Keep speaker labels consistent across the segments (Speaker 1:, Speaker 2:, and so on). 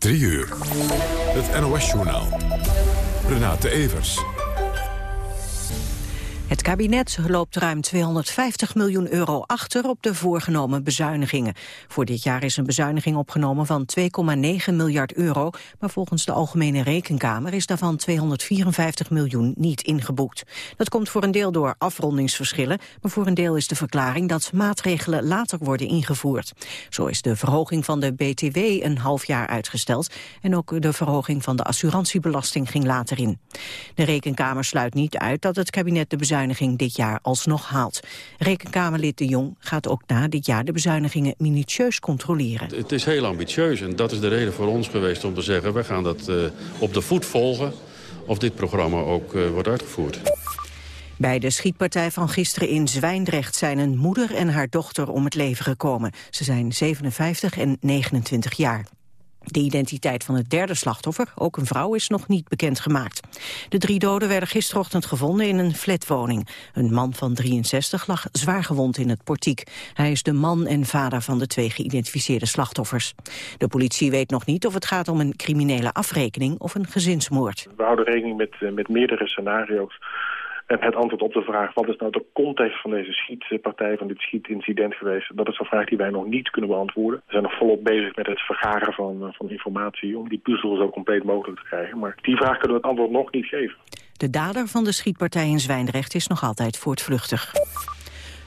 Speaker 1: 3 uur. Het NOS-journaal. Renate Evers.
Speaker 2: Het kabinet loopt ruim 250 miljoen euro achter op de voorgenomen bezuinigingen. Voor dit jaar is een bezuiniging opgenomen van 2,9 miljard euro, maar volgens de Algemene Rekenkamer is daarvan 254 miljoen niet ingeboekt. Dat komt voor een deel door afrondingsverschillen, maar voor een deel is de verklaring dat maatregelen later worden ingevoerd. Zo is de verhoging van de BTW een half jaar uitgesteld en ook de verhoging van de assurantiebelasting ging later in. De Rekenkamer sluit niet uit dat het kabinet de bezuinigingen bezuiniging dit jaar alsnog haalt. Rekenkamerlid De Jong gaat ook na dit jaar de bezuinigingen minutieus controleren.
Speaker 3: Het is heel ambitieus en dat is de reden voor ons geweest om te zeggen... we gaan dat uh, op de voet volgen of dit programma ook uh, wordt uitgevoerd.
Speaker 2: Bij de schietpartij van gisteren in Zwijndrecht zijn een moeder en haar dochter om het leven gekomen. Ze zijn 57 en 29 jaar. De identiteit van het derde slachtoffer, ook een vrouw, is nog niet bekendgemaakt. De drie doden werden gisterochtend gevonden in een flatwoning. Een man van 63 lag zwaargewond in het portiek. Hij is de man en vader van de twee geïdentificeerde slachtoffers. De politie weet nog niet of het gaat om een criminele afrekening of een gezinsmoord.
Speaker 4: We houden rekening met, eh, met meerdere scenario's en het antwoord op de vraag, wat is nou de context van deze schietpartij, van dit schietincident geweest, dat is een vraag die wij nog niet kunnen beantwoorden. We zijn nog volop bezig met het vergaren van, eh, van informatie om die puzzel zo compleet mogelijk te krijgen. Maar die vraag kunnen we het antwoord nog niet geven.
Speaker 2: De dader van de schietpartij in Zwijndrecht is nog altijd voortvluchtig.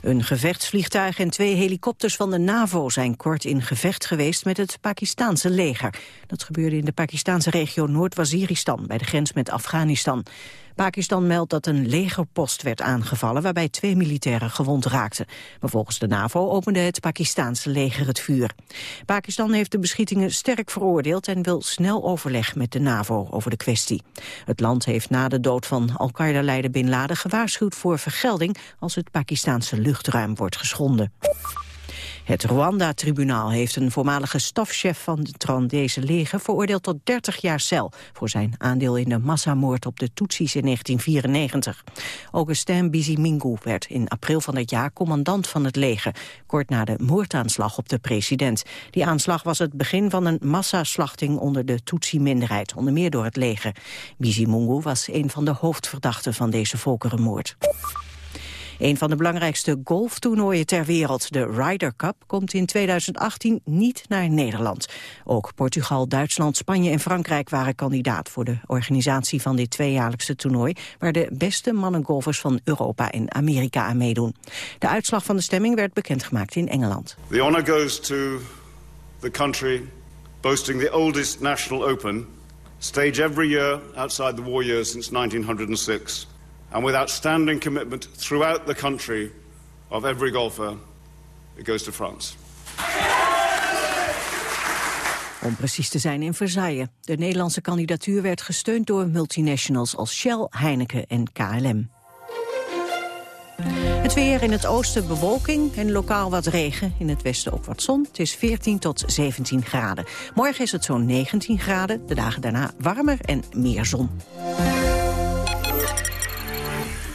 Speaker 2: Een gevechtsvliegtuig en twee helikopters van de NAVO zijn kort in gevecht geweest met het Pakistanse leger. Dat gebeurde in de Pakistanse regio Noord-Waziristan bij de grens met Afghanistan. Pakistan meldt dat een legerpost werd aangevallen waarbij twee militairen gewond raakten. Maar volgens de NAVO opende het Pakistanse leger het vuur. Pakistan heeft de beschietingen sterk veroordeeld en wil snel overleg met de NAVO over de kwestie. Het land heeft na de dood van Al-Qaeda-leider Bin Laden gewaarschuwd voor vergelding als het Pakistanse luchtruim wordt geschonden. Het Rwanda-tribunaal heeft een voormalige stafchef van het Rwandese leger veroordeeld tot 30 jaar cel voor zijn aandeel in de massamoord op de Tutsis in 1994. Augustin Bizimingu werd in april van het jaar commandant van het leger, kort na de moordaanslag op de president. Die aanslag was het begin van een massaslachting onder de Tutsi-minderheid, onder meer door het leger. Bizimungu was een van de hoofdverdachten van deze volkerenmoord. Een van de belangrijkste golftoernooien ter wereld, de Ryder Cup, komt in 2018 niet naar Nederland. Ook Portugal, Duitsland, Spanje en Frankrijk waren kandidaat voor de organisatie van dit tweejaarlijkse toernooi, waar de beste mannengolfers van Europa en Amerika aan meedoen. De uitslag van de stemming werd bekendgemaakt in Engeland.
Speaker 5: The honor goes to the country boasting the oldest national open, stage every year outside the war years since 1906 and with outstanding commitment throughout the country of every golfer, it goes to France.
Speaker 2: Om precies te zijn in Versailles. De Nederlandse kandidatuur werd gesteund door multinationals als Shell, Heineken en KLM. Het weer in het oosten bewolking en lokaal wat regen. In het westen ook wat zon. Het is 14 tot 17 graden. Morgen is het zo'n 19 graden. De dagen daarna warmer en meer zon.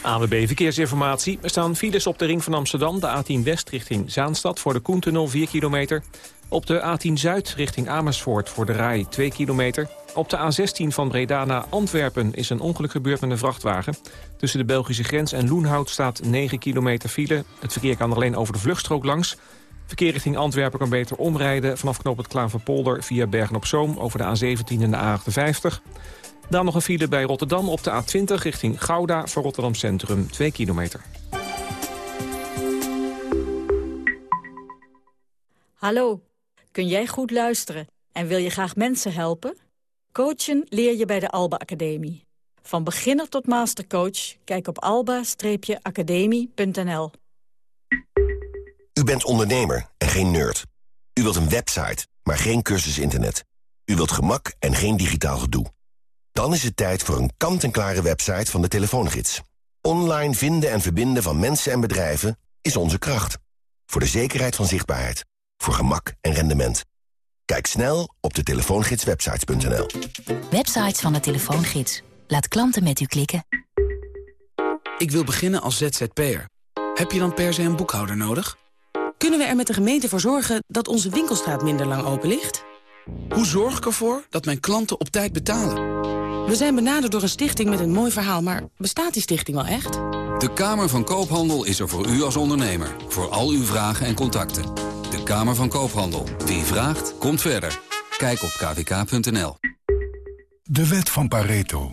Speaker 6: ANWB Verkeersinformatie. Er staan files op de ring van Amsterdam, de A10 West richting Zaanstad... voor de Koentunnel 4 kilometer. Op de A10 Zuid richting Amersfoort voor de RAI 2 kilometer. Op de A16 van Breda naar Antwerpen is een ongeluk gebeurd met een vrachtwagen. Tussen de Belgische grens en Loenhout staat 9 kilometer file. Het verkeer kan alleen over de vluchtstrook langs. Verkeer richting Antwerpen kan beter omrijden... vanaf knoop het Klaverpolder via Bergen-op-Zoom over de A17 en de A58... Dan nog een file bij Rotterdam op de A20 richting Gouda voor Rotterdam Centrum, 2 kilometer.
Speaker 7: Hallo, kun jij goed luisteren en wil je graag mensen helpen? Coachen leer je bij de Alba Academie. Van beginner tot mastercoach, kijk op alba-academie.nl.
Speaker 8: U bent ondernemer en geen nerd. U wilt een website, maar geen cursus internet. U wilt gemak en geen digitaal gedoe. Dan is het tijd voor een kant-en-klare website van de telefoongids. Online vinden en verbinden van mensen en bedrijven is onze kracht. Voor de zekerheid van zichtbaarheid. Voor gemak en rendement. Kijk snel op de telefoongidswebsites.nl.
Speaker 9: Websites van de telefoongids. Laat klanten met u klikken.
Speaker 10: Ik wil beginnen als ZZP'er. Heb je dan per se een boekhouder nodig?
Speaker 11: Kunnen we er met de gemeente voor zorgen dat onze winkelstraat minder lang open ligt?
Speaker 12: Hoe zorg ik ervoor dat mijn klanten op tijd betalen?
Speaker 11: We zijn benaderd door een stichting met een mooi verhaal, maar bestaat die stichting wel echt?
Speaker 13: De Kamer van Koophandel is er voor u als ondernemer. Voor al uw vragen en contacten. De Kamer van Koophandel. Wie vraagt, komt verder. Kijk op kvk.nl.
Speaker 3: De wet van Pareto.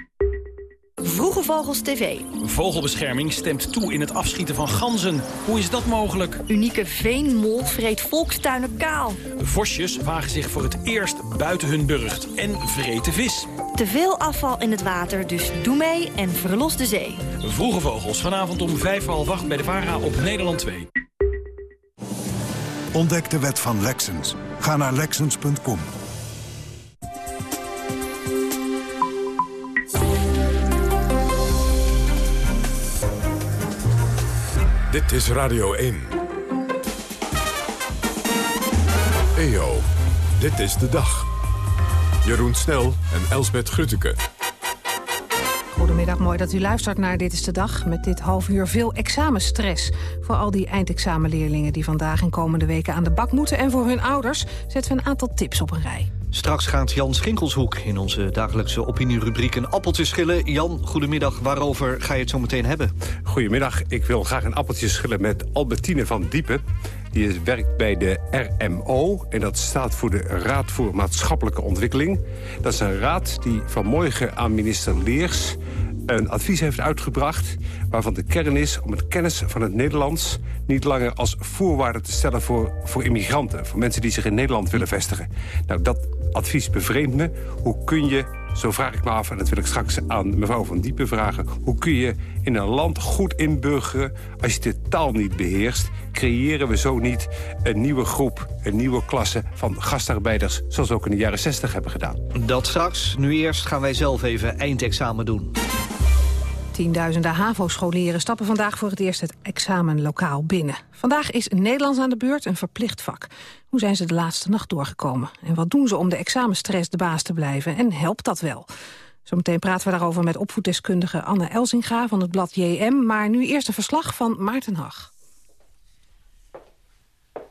Speaker 14: Vroege Vogels TV.
Speaker 10: Vogelbescherming stemt toe in het afschieten van ganzen. Hoe is dat mogelijk?
Speaker 14: Unieke veenmol vreet volkstuinen kaal.
Speaker 10: Vosjes wagen zich voor het eerst buiten hun burcht en vreten vis.
Speaker 14: Te veel afval in het water, dus doe mee en verlos de zee.
Speaker 10: Vroege Vogels, vanavond om vijf voor half acht bij de VARA op Nederland 2.
Speaker 3: Ontdek de wet van Lexens. Ga naar Lexens.com.
Speaker 1: Dit is Radio 1. EO, dit is de dag. Jeroen Snel en Elsbet Grutteke.
Speaker 15: Goedemiddag, mooi dat u luistert naar Dit is de Dag. Met dit half uur veel examenstress. Voor al die eindexamenleerlingen die vandaag en komende weken aan de bak moeten... en voor hun ouders zetten we een aantal tips op een rij.
Speaker 16: Straks gaat Jan Schinkelshoek in onze dagelijkse opinierubriek een appeltje schillen. Jan, goedemiddag. Waarover ga je het zo meteen hebben?
Speaker 17: Goedemiddag. Ik wil graag een appeltje schillen met Albertine van Diepen. Die werkt bij de RMO en dat staat voor de Raad voor Maatschappelijke Ontwikkeling. Dat is een raad die vanmorgen aan minister Leers een advies heeft uitgebracht... waarvan de kern is om het kennis van het Nederlands... niet langer als voorwaarde te stellen voor, voor immigranten. Voor mensen die zich in Nederland willen vestigen. Nou, dat advies bevreemdt me. Hoe kun je, zo vraag ik me af... en dat wil ik straks aan mevrouw Van Diepen vragen... hoe kun je in een land goed inburgeren als je de taal niet beheerst? Creëren we zo niet een nieuwe groep, een nieuwe klasse van gastarbeiders... zoals we ook in de jaren 60 hebben gedaan?
Speaker 16: Dat straks. Nu eerst gaan wij zelf even eindexamen doen.
Speaker 15: Tienduizenden HAVO-scholieren stappen vandaag voor het eerst het examenlokaal binnen. Vandaag is Nederlands aan de beurt, een verplicht vak. Hoe zijn ze de laatste nacht doorgekomen? En wat doen ze om de examenstress de baas te blijven? En helpt dat wel? Zometeen praten we daarover met opvoeddeskundige Anne Elzinga van het blad JM. Maar nu eerst een verslag van Maarten Hag.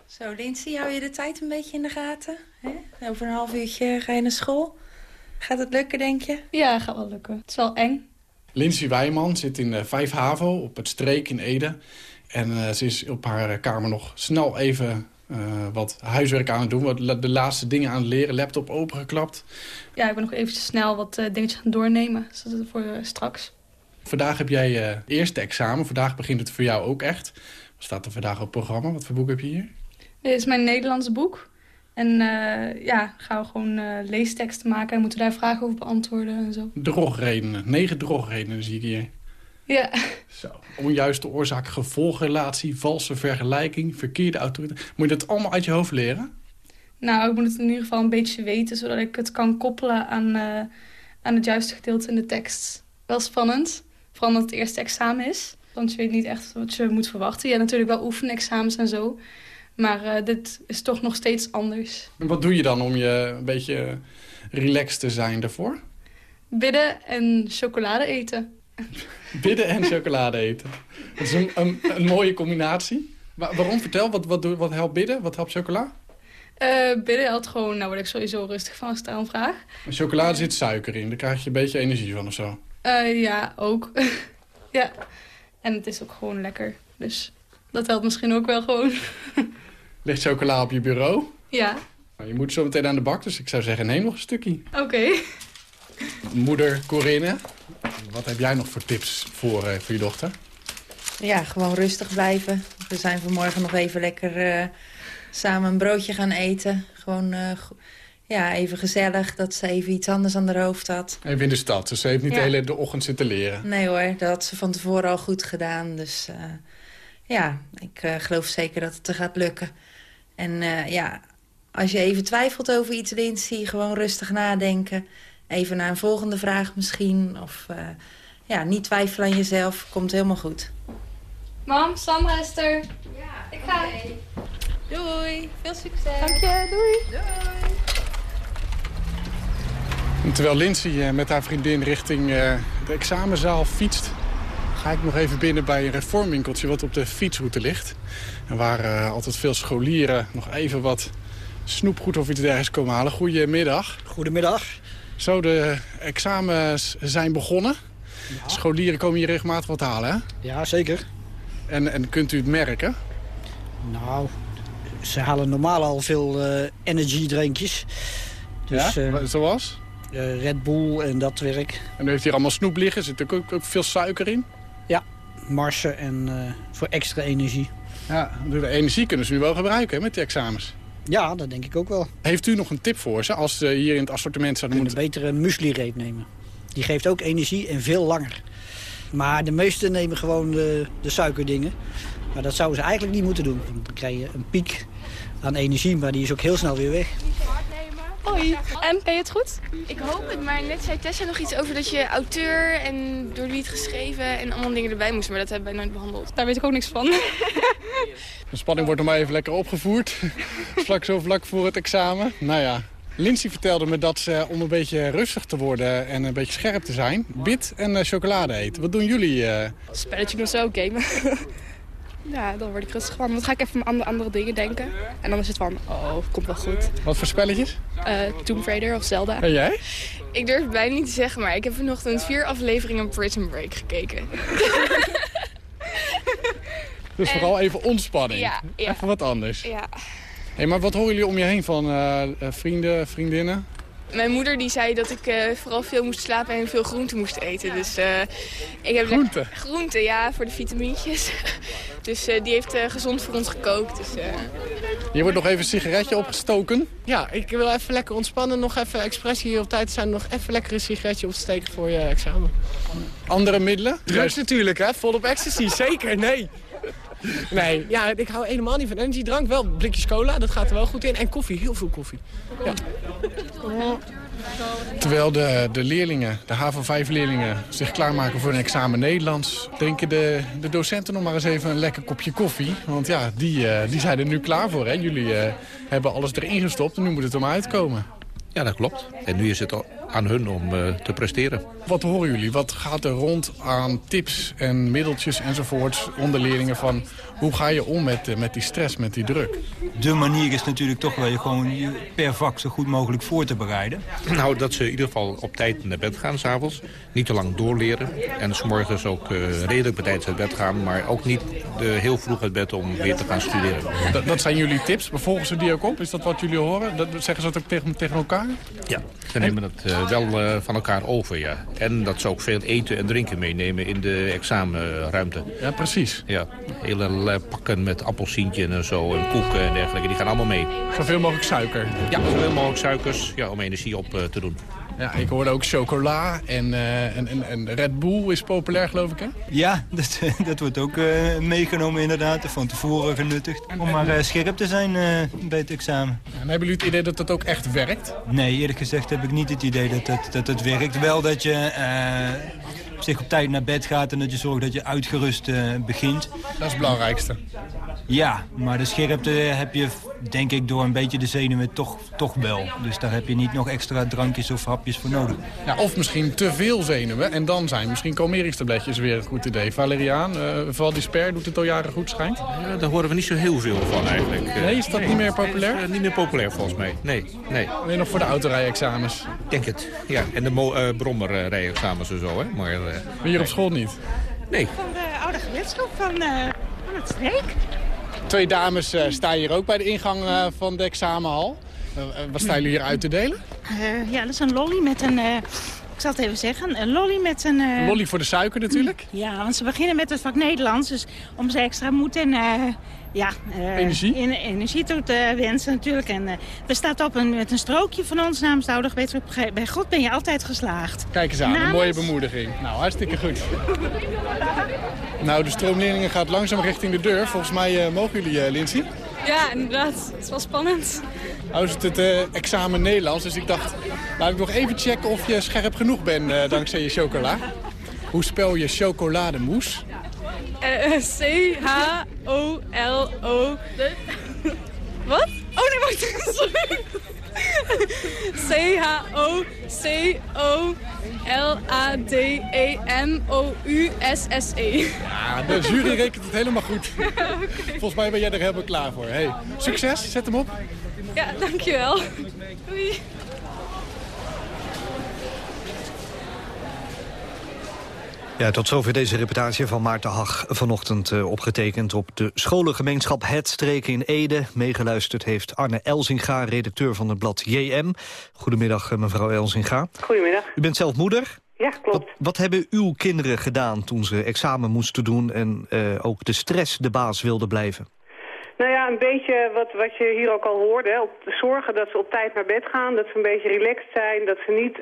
Speaker 4: Zo, Lindsay, hou je de tijd een beetje in de gaten? Hè? Over een half uurtje ga je naar school. Gaat het lukken, denk je?
Speaker 18: Ja, gaat wel lukken. Het is wel eng.
Speaker 19: Lindsay Wijman zit in 5 HAVO op het Streek in Ede. En uh, ze is op haar kamer nog snel even uh, wat huiswerk aan het doen. Wat de laatste dingen aan het leren. Laptop opengeklapt.
Speaker 18: Ja, ik ben nog eventjes snel wat uh, dingetjes gaan doornemen. Zodat voor straks.
Speaker 19: Vandaag heb jij eerste examen. Vandaag begint het voor jou ook echt. Wat staat er vandaag op het programma? Wat voor boek heb je hier?
Speaker 18: Dit is mijn Nederlandse boek. En uh, ja, gaan we gewoon uh, leesteksten maken en moeten daar vragen over beantwoorden en zo.
Speaker 19: Drogredenen. Negen drogredenen zie ik hier.
Speaker 18: Ja.
Speaker 19: Zo. Onjuiste oorzaak, gevolgrelatie, valse vergelijking, verkeerde autoriteit. Moet je dat allemaal uit je hoofd leren?
Speaker 18: Nou, ik moet het in ieder geval een beetje weten, zodat ik het kan koppelen aan, uh, aan het juiste gedeelte in de tekst. Wel spannend, vooral omdat het eerste examen is. Want je weet niet echt wat je moet verwachten. Ja, natuurlijk wel oefenexamens en zo. Maar uh, dit is toch nog steeds anders.
Speaker 19: En wat doe je dan om je een beetje relaxed te zijn daarvoor?
Speaker 18: Bidden en chocolade eten.
Speaker 19: Bidden en chocolade eten. Dat is een, een, een mooie combinatie. Waar, waarom? Vertel, wat, wat, wat helpt bidden? Wat helpt chocola?
Speaker 18: Uh, bidden helpt gewoon, nou word ik sowieso rustig van als ik vraag.
Speaker 19: Maar chocolade zit suiker in, daar krijg je een beetje energie van of zo?
Speaker 18: Uh, ja, ook. ja, en het is ook gewoon lekker. Dus dat helpt misschien ook wel gewoon.
Speaker 19: Ligt chocola op je bureau?
Speaker 18: Ja.
Speaker 19: Je moet zo meteen aan de bak, dus ik zou zeggen neem nog een stukje.
Speaker 18: Oké. Okay.
Speaker 19: Moeder Corinne, wat heb jij nog voor tips voor, uh, voor je dochter?
Speaker 4: Ja, gewoon rustig blijven. We zijn vanmorgen nog even lekker uh, samen een broodje gaan eten. Gewoon uh, ja, even gezellig dat ze even iets anders aan haar hoofd had.
Speaker 19: Even in de stad, dus ze heeft niet ja. de hele de ochtend zitten leren?
Speaker 4: Nee hoor, dat had ze van tevoren al goed gedaan. Dus ja, ik geloof zeker dat het er gaat lukken. En uh, ja, als je even twijfelt over iets, Lindsay, gewoon rustig nadenken. Even naar een volgende vraag misschien. Of uh, ja, niet twijfelen aan jezelf. Komt helemaal goed.
Speaker 18: Mam, Sandra is er. Ja, ik ga. Doei, veel succes. Dank je, doei. Doei.
Speaker 19: En terwijl Lindsay eh, met haar vriendin richting eh, de examenzaal fietst... ga ik nog even binnen bij een reformwinkeltje wat op de fietsroute ligt. En waar uh, altijd veel scholieren nog even wat snoepgoed of iets dergelijks komen halen. Goedemiddag.
Speaker 20: Goedemiddag.
Speaker 19: Zo, de examens zijn begonnen. Ja. Scholieren komen hier regelmatig wat halen, hè?
Speaker 20: Ja, zeker.
Speaker 19: En, en kunt u het merken?
Speaker 20: Nou, ze halen normaal al veel uh, energiedrankjes.
Speaker 19: Dus, ja? Uh, Zoals?
Speaker 20: Uh, Red Bull en dat werk.
Speaker 19: En u heeft hier allemaal snoep liggen. Zit er ook, ook veel suiker in?
Speaker 20: Ja, marsen en voor extra energie.
Speaker 19: Ja, de energie kunnen ze nu wel gebruiken hè, met die examens.
Speaker 20: Ja, dat denk ik ook wel.
Speaker 19: Heeft u nog een tip voor ze als ze hier in het assortiment zouden
Speaker 20: moeten... een betere muesli-reep nemen. Die geeft ook energie en veel langer. Maar de meesten nemen gewoon de, de suikerdingen. Maar dat zouden ze eigenlijk niet moeten doen. Dan krijg je een piek aan energie, maar die is ook heel snel weer weg.
Speaker 21: Hoi. En, ben je het goed? Ik hoop het, maar net zei Tessa nog iets over dat je auteur en door wie het geschreven en allemaal dingen erbij moest. Maar dat hebben wij nooit behandeld.
Speaker 18: Daar weet ik ook niks van.
Speaker 19: De spanning wordt nog maar even lekker opgevoerd. vlak zo vlak voor het examen. Nou ja, Lindsay vertelde me dat ze om een beetje rustig te worden en een beetje scherp te zijn... bit en uh, chocolade eten. Wat doen jullie? Uh...
Speaker 21: Spelletje nog zo, gamen. ja, dan word ik rustig van. Dan ga ik even aan andere dingen denken. En dan is het van, oh, komt wel goed.
Speaker 19: Wat voor spelletjes?
Speaker 21: Uh, Tomb Raider of Zelda.
Speaker 19: En jij?
Speaker 21: Ik durf het bijna niet te zeggen, maar ik heb vanochtend vier afleveringen Prison Break gekeken.
Speaker 19: dus en... vooral even ontspanning.
Speaker 21: Ja, ja.
Speaker 19: Even wat anders.
Speaker 21: Ja.
Speaker 19: Hey, maar wat horen jullie om je heen van uh, vrienden, vriendinnen?
Speaker 21: Mijn moeder die zei dat ik uh, vooral veel moest slapen en veel groenten moest eten. Dus, uh, ik heb
Speaker 19: groenten?
Speaker 21: Groenten, ja, voor de vitamintjes. dus die heeft gezond voor ons gekookt. Dus,
Speaker 19: Je wordt nog even een sigaretje opgestoken?
Speaker 22: Ja, ik wil even lekker ontspannen. Nog even expressie hier op tijd zijn. Nog even lekker een sigaretje op te steken voor je examen.
Speaker 19: Andere middelen?
Speaker 22: Drugs natuurlijk, hè. Vol op ecstasy. Zeker, nee. Nee, ja, ik hou helemaal niet van energiedrank. Wel blikjes cola, dat gaat er wel goed in. En koffie, heel veel koffie. Ja.
Speaker 19: Terwijl de, de leerlingen, de HAVO-5-leerlingen, zich klaarmaken voor een examen Nederlands... denken de, de docenten nog maar eens even een lekker kopje koffie. Want ja, die, uh, die zijn er nu klaar voor. Hè? Jullie uh, hebben alles erin gestopt en nu moet het er maar uitkomen.
Speaker 23: Ja, dat klopt. En nu is het aan hun om uh, te presteren.
Speaker 19: Wat horen jullie? Wat gaat er rond aan tips en middeltjes enzovoorts onder leerlingen van... hoe ga je om met, uh, met die stress, met die druk?
Speaker 24: De manier is natuurlijk toch wel je gewoon per vak zo goed mogelijk voor te bereiden.
Speaker 23: Nou, dat ze in ieder geval op tijd naar bed gaan s'avonds. Niet te lang doorleren. En s morgens ook uh, redelijk bij tijd uit bed gaan. Maar ook niet heel vroeg uit bed om weer te gaan studeren.
Speaker 19: Dat, dat zijn jullie tips? Volgen ze die ook op? Is dat wat jullie horen? Dat, zeggen ze dat ook tegen, tegen elkaar?
Speaker 23: Ja, ze nemen dat uh, wel uh, van elkaar over, ja. En dat ze ook veel eten en drinken meenemen in de examenruimte.
Speaker 19: Ja, precies.
Speaker 23: Ja, hele pakken met appelsientje en zo en koeken en dergelijke, die gaan allemaal mee.
Speaker 19: Zoveel mogelijk suiker?
Speaker 23: Ja, zoveel mogelijk suikers, ja, om energie op uh, te doen.
Speaker 19: Ja, ik hoorde ook chocola en, uh, en, en, en, Red Bull is populair, geloof ik, hè?
Speaker 24: Ja, dat, dat wordt ook uh, meegenomen inderdaad, van tevoren genuttigd. Om maar uh, scherp te zijn bij het examen.
Speaker 19: En hebben jullie het idee dat dat ook echt werkt?
Speaker 24: Nee, eerlijk gezegd heb ik niet het idee dat het, dat het werkt. Wel dat je op zich op tijd naar bed gaat en dat je zorgt dat je uitgerust begint.
Speaker 19: Dat is het belangrijkste.
Speaker 24: Ja, maar de scherpte heb je denk ik door een beetje de zenuwen toch, toch wel. Dus daar heb je niet nog extra drankjes of hapjes voor nodig.
Speaker 19: Ja, of misschien te veel zenuwen en dan zijn misschien kalmeringstabletjes weer een goed idee. Valeriaan, uh, Valdisper doet het al jaren goed schijnt.
Speaker 23: Ja, daar horen we niet zo heel veel van eigenlijk.
Speaker 19: Nee, is dat
Speaker 23: nee,
Speaker 19: niet meer populair?
Speaker 23: Is, uh, niet meer populair volgens mij, nee. nee.
Speaker 19: Alleen nog voor de autorijexamens?
Speaker 23: Denk het, ja. En de uh, brommerrijexamens en zo, hè. Maar,
Speaker 19: Hier op school niet?
Speaker 23: Nee.
Speaker 25: Van de oude gemeenschap van, van het streek.
Speaker 19: Twee dames uh, staan hier ook bij de ingang uh, van de examenhal. Uh, wat staan jullie hier uit te delen?
Speaker 25: ja, dat is een lolly met een... ik zal het even zeggen. Een lolly met een...
Speaker 19: Een lolly voor de suiker natuurlijk?
Speaker 25: Ja, want ze beginnen met het vak Nederlands. Dus om ze extra moed en ja,
Speaker 19: energie?
Speaker 25: In, energie toe te wensen natuurlijk. En er staat op een, met een strookje van ons namens de oude Bij God ben je altijd geslaagd.
Speaker 19: Kijk eens aan, namens... een mooie bemoediging. Nou, hartstikke goed. Nou, de stroomleerlingen gaat langzaam richting de deur. Volgens mij uh, mogen jullie, uh, Lindsay?
Speaker 18: Ja, inderdaad. Het is wel spannend.
Speaker 19: Nou is het het uh, examen Nederlands, dus ik dacht... laat ik nog even checken of je scherp genoeg bent dankzij je chocola. Hoe spel je chocolademousse?
Speaker 18: Eh, C-H-O-L-O... Wat? Oh nee, wacht. Sorry. C-H-O-C-O-L-A-D-E-M-O-U-S-S-E.
Speaker 19: Ja, de jury rekent het helemaal goed. Volgens mij ben jij er helemaal klaar voor. Hey, succes, zet hem op.
Speaker 18: Ja, dankjewel. Doei.
Speaker 16: Ja, tot zover deze reportage van Maarten Hag. Vanochtend uh, opgetekend op de scholengemeenschap Het Streken in Ede. Meegeluisterd heeft Arne Elzinga, redacteur van het blad JM. Goedemiddag, uh, mevrouw Elzinga.
Speaker 26: Goedemiddag.
Speaker 16: U bent zelf moeder?
Speaker 26: Ja, klopt.
Speaker 16: Wat, wat hebben uw kinderen gedaan toen ze examen moesten doen... en uh, ook de stress de baas wilde blijven?
Speaker 26: Nou ja, een beetje wat, wat je hier ook al hoorde. Hè, op zorgen dat ze op tijd naar bed gaan. Dat ze een beetje relaxed zijn. Dat ze niet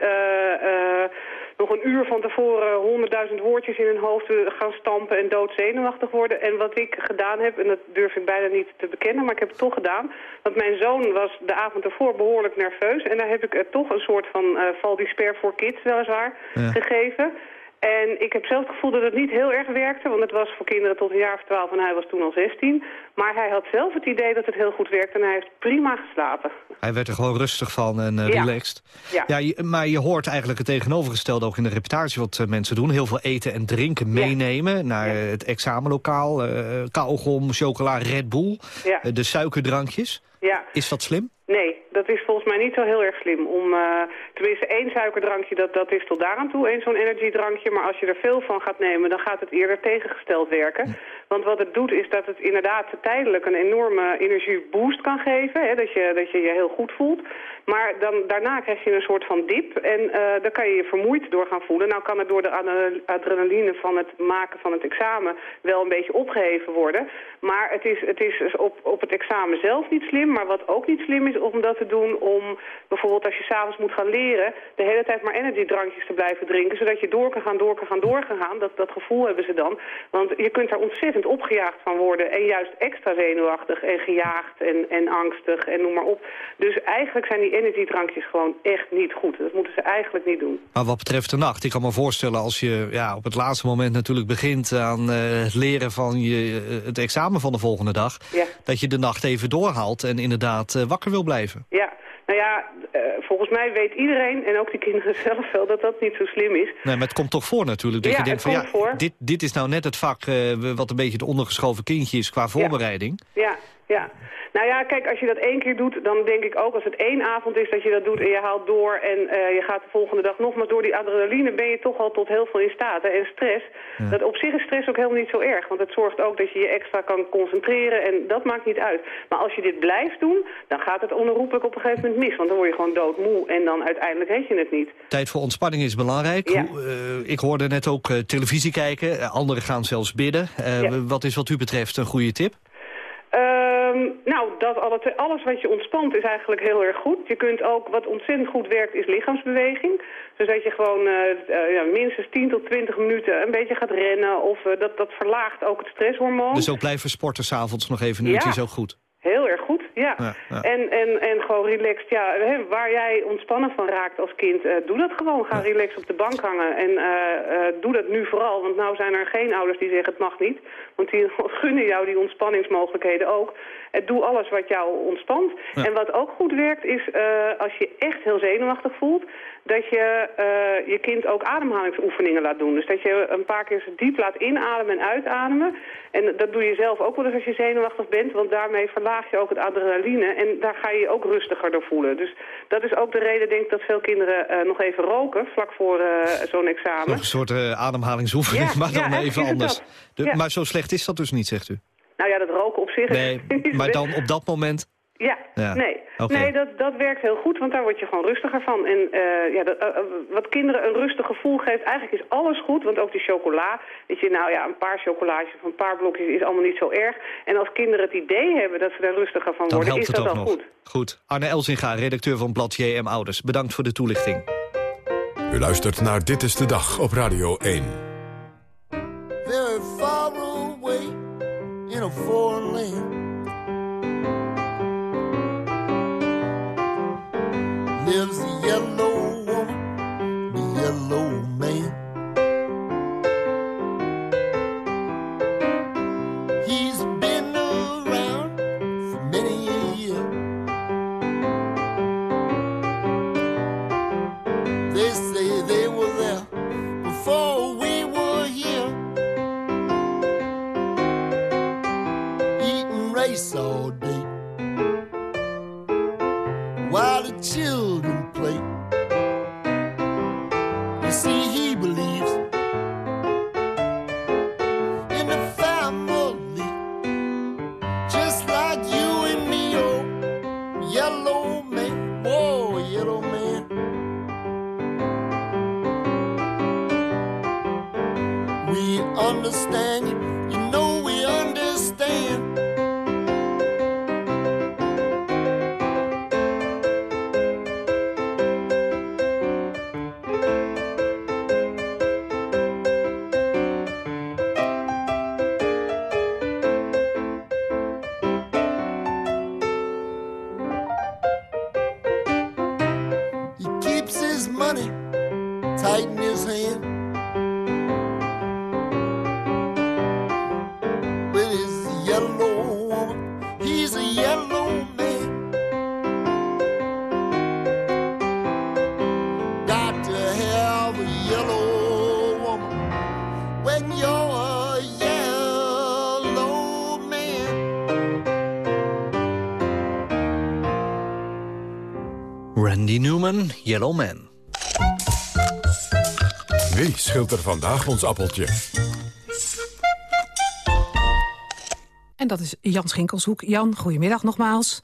Speaker 26: nog een uur van tevoren honderdduizend woordjes in hun hoofd gaan stampen en doodzenuwachtig worden. En wat ik gedaan heb, en dat durf ik bijna niet te bekennen, maar ik heb het toch gedaan. Want mijn zoon was de avond ervoor behoorlijk nerveus. En daar heb ik toch een soort van uh, val voor kids weliswaar ja. gegeven. En ik heb zelf het gevoel dat het niet heel erg werkte, want het was voor kinderen tot een jaar of twaalf en hij was toen al 16. Maar hij had zelf het idee dat het heel goed werkte en hij heeft prima geslapen.
Speaker 16: Hij werd er gewoon rustig van en uh, relaxed.
Speaker 26: Ja.
Speaker 16: Ja, maar je hoort eigenlijk het tegenovergestelde ook in de reputatie wat uh, mensen doen. Heel veel eten en drinken meenemen ja. naar het examenlokaal. Uh, kauwgom, chocola, Red Bull, de suikerdrankjes.
Speaker 26: Ja.
Speaker 16: Is dat slim?
Speaker 26: Nee, dat is volgens mij niet zo heel erg slim. Om, uh, tenminste, één suikerdrankje, dat, dat is tot daaraan toe, één zo'n energiedrankje. Maar als je er veel van gaat nemen, dan gaat het eerder tegengesteld werken. Want wat het doet, is dat het inderdaad tijdelijk een enorme energieboost kan geven. Hè, dat, je, dat je je heel goed voelt. Maar dan, daarna krijg je een soort van dip en uh, dan kan je je vermoeid door gaan voelen. Nou kan het door de adrenaline van het maken van het examen wel een beetje opgeheven worden. Maar het is, het is op, op het examen zelf niet slim. Maar wat ook niet slim is om dat te doen om bijvoorbeeld als je s'avonds moet gaan leren... de hele tijd maar energiedrankjes te blijven drinken. Zodat je door kan gaan, door kan gaan, door kan gaan. Dat, dat gevoel hebben ze dan. Want je kunt daar ontzettend opgejaagd van worden. En juist extra zenuwachtig en gejaagd en, en angstig en noem maar op. Dus eigenlijk zijn die energiedrankjes gewoon echt niet goed. Dat moeten ze eigenlijk niet doen.
Speaker 16: Maar wat betreft de nacht, ik kan me voorstellen als je ja, op het laatste moment natuurlijk begint aan uh, het leren van je, uh, het examen van de volgende dag.
Speaker 26: Ja.
Speaker 16: Dat je de nacht even doorhaalt en inderdaad uh, wakker wil blijven.
Speaker 26: Ja, nou ja, uh, volgens mij weet iedereen, en ook de kinderen zelf wel, dat dat niet zo slim is.
Speaker 16: Nee, maar het komt toch voor natuurlijk. Dat
Speaker 26: ja,
Speaker 16: je denkt van ja,
Speaker 26: voor.
Speaker 16: Dit, dit is nou net het vak uh, wat een beetje het ondergeschoven kindje is qua voorbereiding.
Speaker 26: Ja, ja. ja. Nou ja, kijk, als je dat één keer doet, dan denk ik ook als het één avond is dat je dat doet en je haalt door en uh, je gaat de volgende dag nogmaals door die adrenaline, ben je toch al tot heel veel in staat. Hè? En stress, ja. dat op zich is stress ook helemaal niet zo erg, want het zorgt ook dat je je extra kan concentreren en dat maakt niet uit. Maar als je dit blijft doen, dan gaat het onherroepelijk op een gegeven moment mis, want dan word je gewoon doodmoe en dan uiteindelijk weet je het niet.
Speaker 16: Tijd voor ontspanning is belangrijk.
Speaker 26: Ja.
Speaker 16: Hoe, uh, ik hoorde net ook uh, televisie kijken, anderen gaan zelfs bidden. Ja. Wat is wat u betreft een goede tip?
Speaker 26: Um, nou, dat alle, alles wat je ontspant is eigenlijk heel erg goed. Je kunt ook, wat ontzettend goed werkt, is lichaamsbeweging. Dus dat je gewoon uh, uh, ja, minstens 10 tot 20 minuten een beetje gaat rennen. Of uh, dat, dat verlaagt ook het stresshormoon.
Speaker 16: Dus ook blijven sporten s'avonds nog even een uurtje
Speaker 26: ja.
Speaker 16: is ook goed?
Speaker 26: Heel erg goed, ja.
Speaker 16: ja, ja.
Speaker 26: En, en, en gewoon relaxed, ja, hè, waar jij ontspannen van raakt als kind, uh, doe dat gewoon. Ga ja. relaxed op de bank hangen en uh, uh, doe dat nu vooral. Want nou zijn er geen ouders die zeggen het mag niet. Want die gunnen jou die ontspanningsmogelijkheden ook. En doe alles wat jou ontspant. En wat ook goed werkt is, als je echt heel zenuwachtig voelt, dat je uh, je kind ook ademhalingsoefeningen laat doen. Dus dat je een paar keer diep laat inademen en uitademen. En dat doe je zelf ook wel eens als je zenuwachtig bent, want daarmee verlaag je ook het adrenaline en daar ga je je ook rustiger door voelen. Dus dat is ook de reden, denk ik, dat veel kinderen uh, nog even roken vlak voor uh, zo'n examen.
Speaker 16: Een soort ademhalingsoefening,
Speaker 26: ja,
Speaker 16: maar dan
Speaker 26: ja,
Speaker 16: even anders. De,
Speaker 26: ja.
Speaker 16: Maar zo slecht is dat dus niet, zegt u?
Speaker 26: Nou ja, dat roken op zich
Speaker 16: nee, maar dan op dat moment...
Speaker 26: Ja,
Speaker 16: ja.
Speaker 26: nee.
Speaker 16: Okay.
Speaker 26: Nee, dat, dat werkt heel goed, want daar word je gewoon rustiger van. En uh, ja, dat, uh, wat kinderen een rustig gevoel geeft, eigenlijk is alles goed. Want ook die chocola, weet je, nou ja, een paar chocolaatjes of een paar blokjes is allemaal niet zo erg. En als kinderen het idee hebben dat ze daar rustiger van
Speaker 16: Dan
Speaker 26: worden, is
Speaker 16: het
Speaker 26: dat
Speaker 16: ook
Speaker 26: al
Speaker 16: nog.
Speaker 26: goed.
Speaker 16: Goed. Arne Elzinga, redacteur van Blad JM Ouders. Bedankt voor de toelichting.
Speaker 1: U luistert naar Dit is de Dag op Radio 1.
Speaker 27: Very far away in a lives the yellow woman, the yellow man. He's been around for many a year. They say they were there before we were here. Eating rice all day. Yellow man. We understand you, Yellow Man.
Speaker 1: Wie scheelt er vandaag ons appeltje?
Speaker 15: En dat is Jan Schinkelshoek. Jan, goedemiddag nogmaals.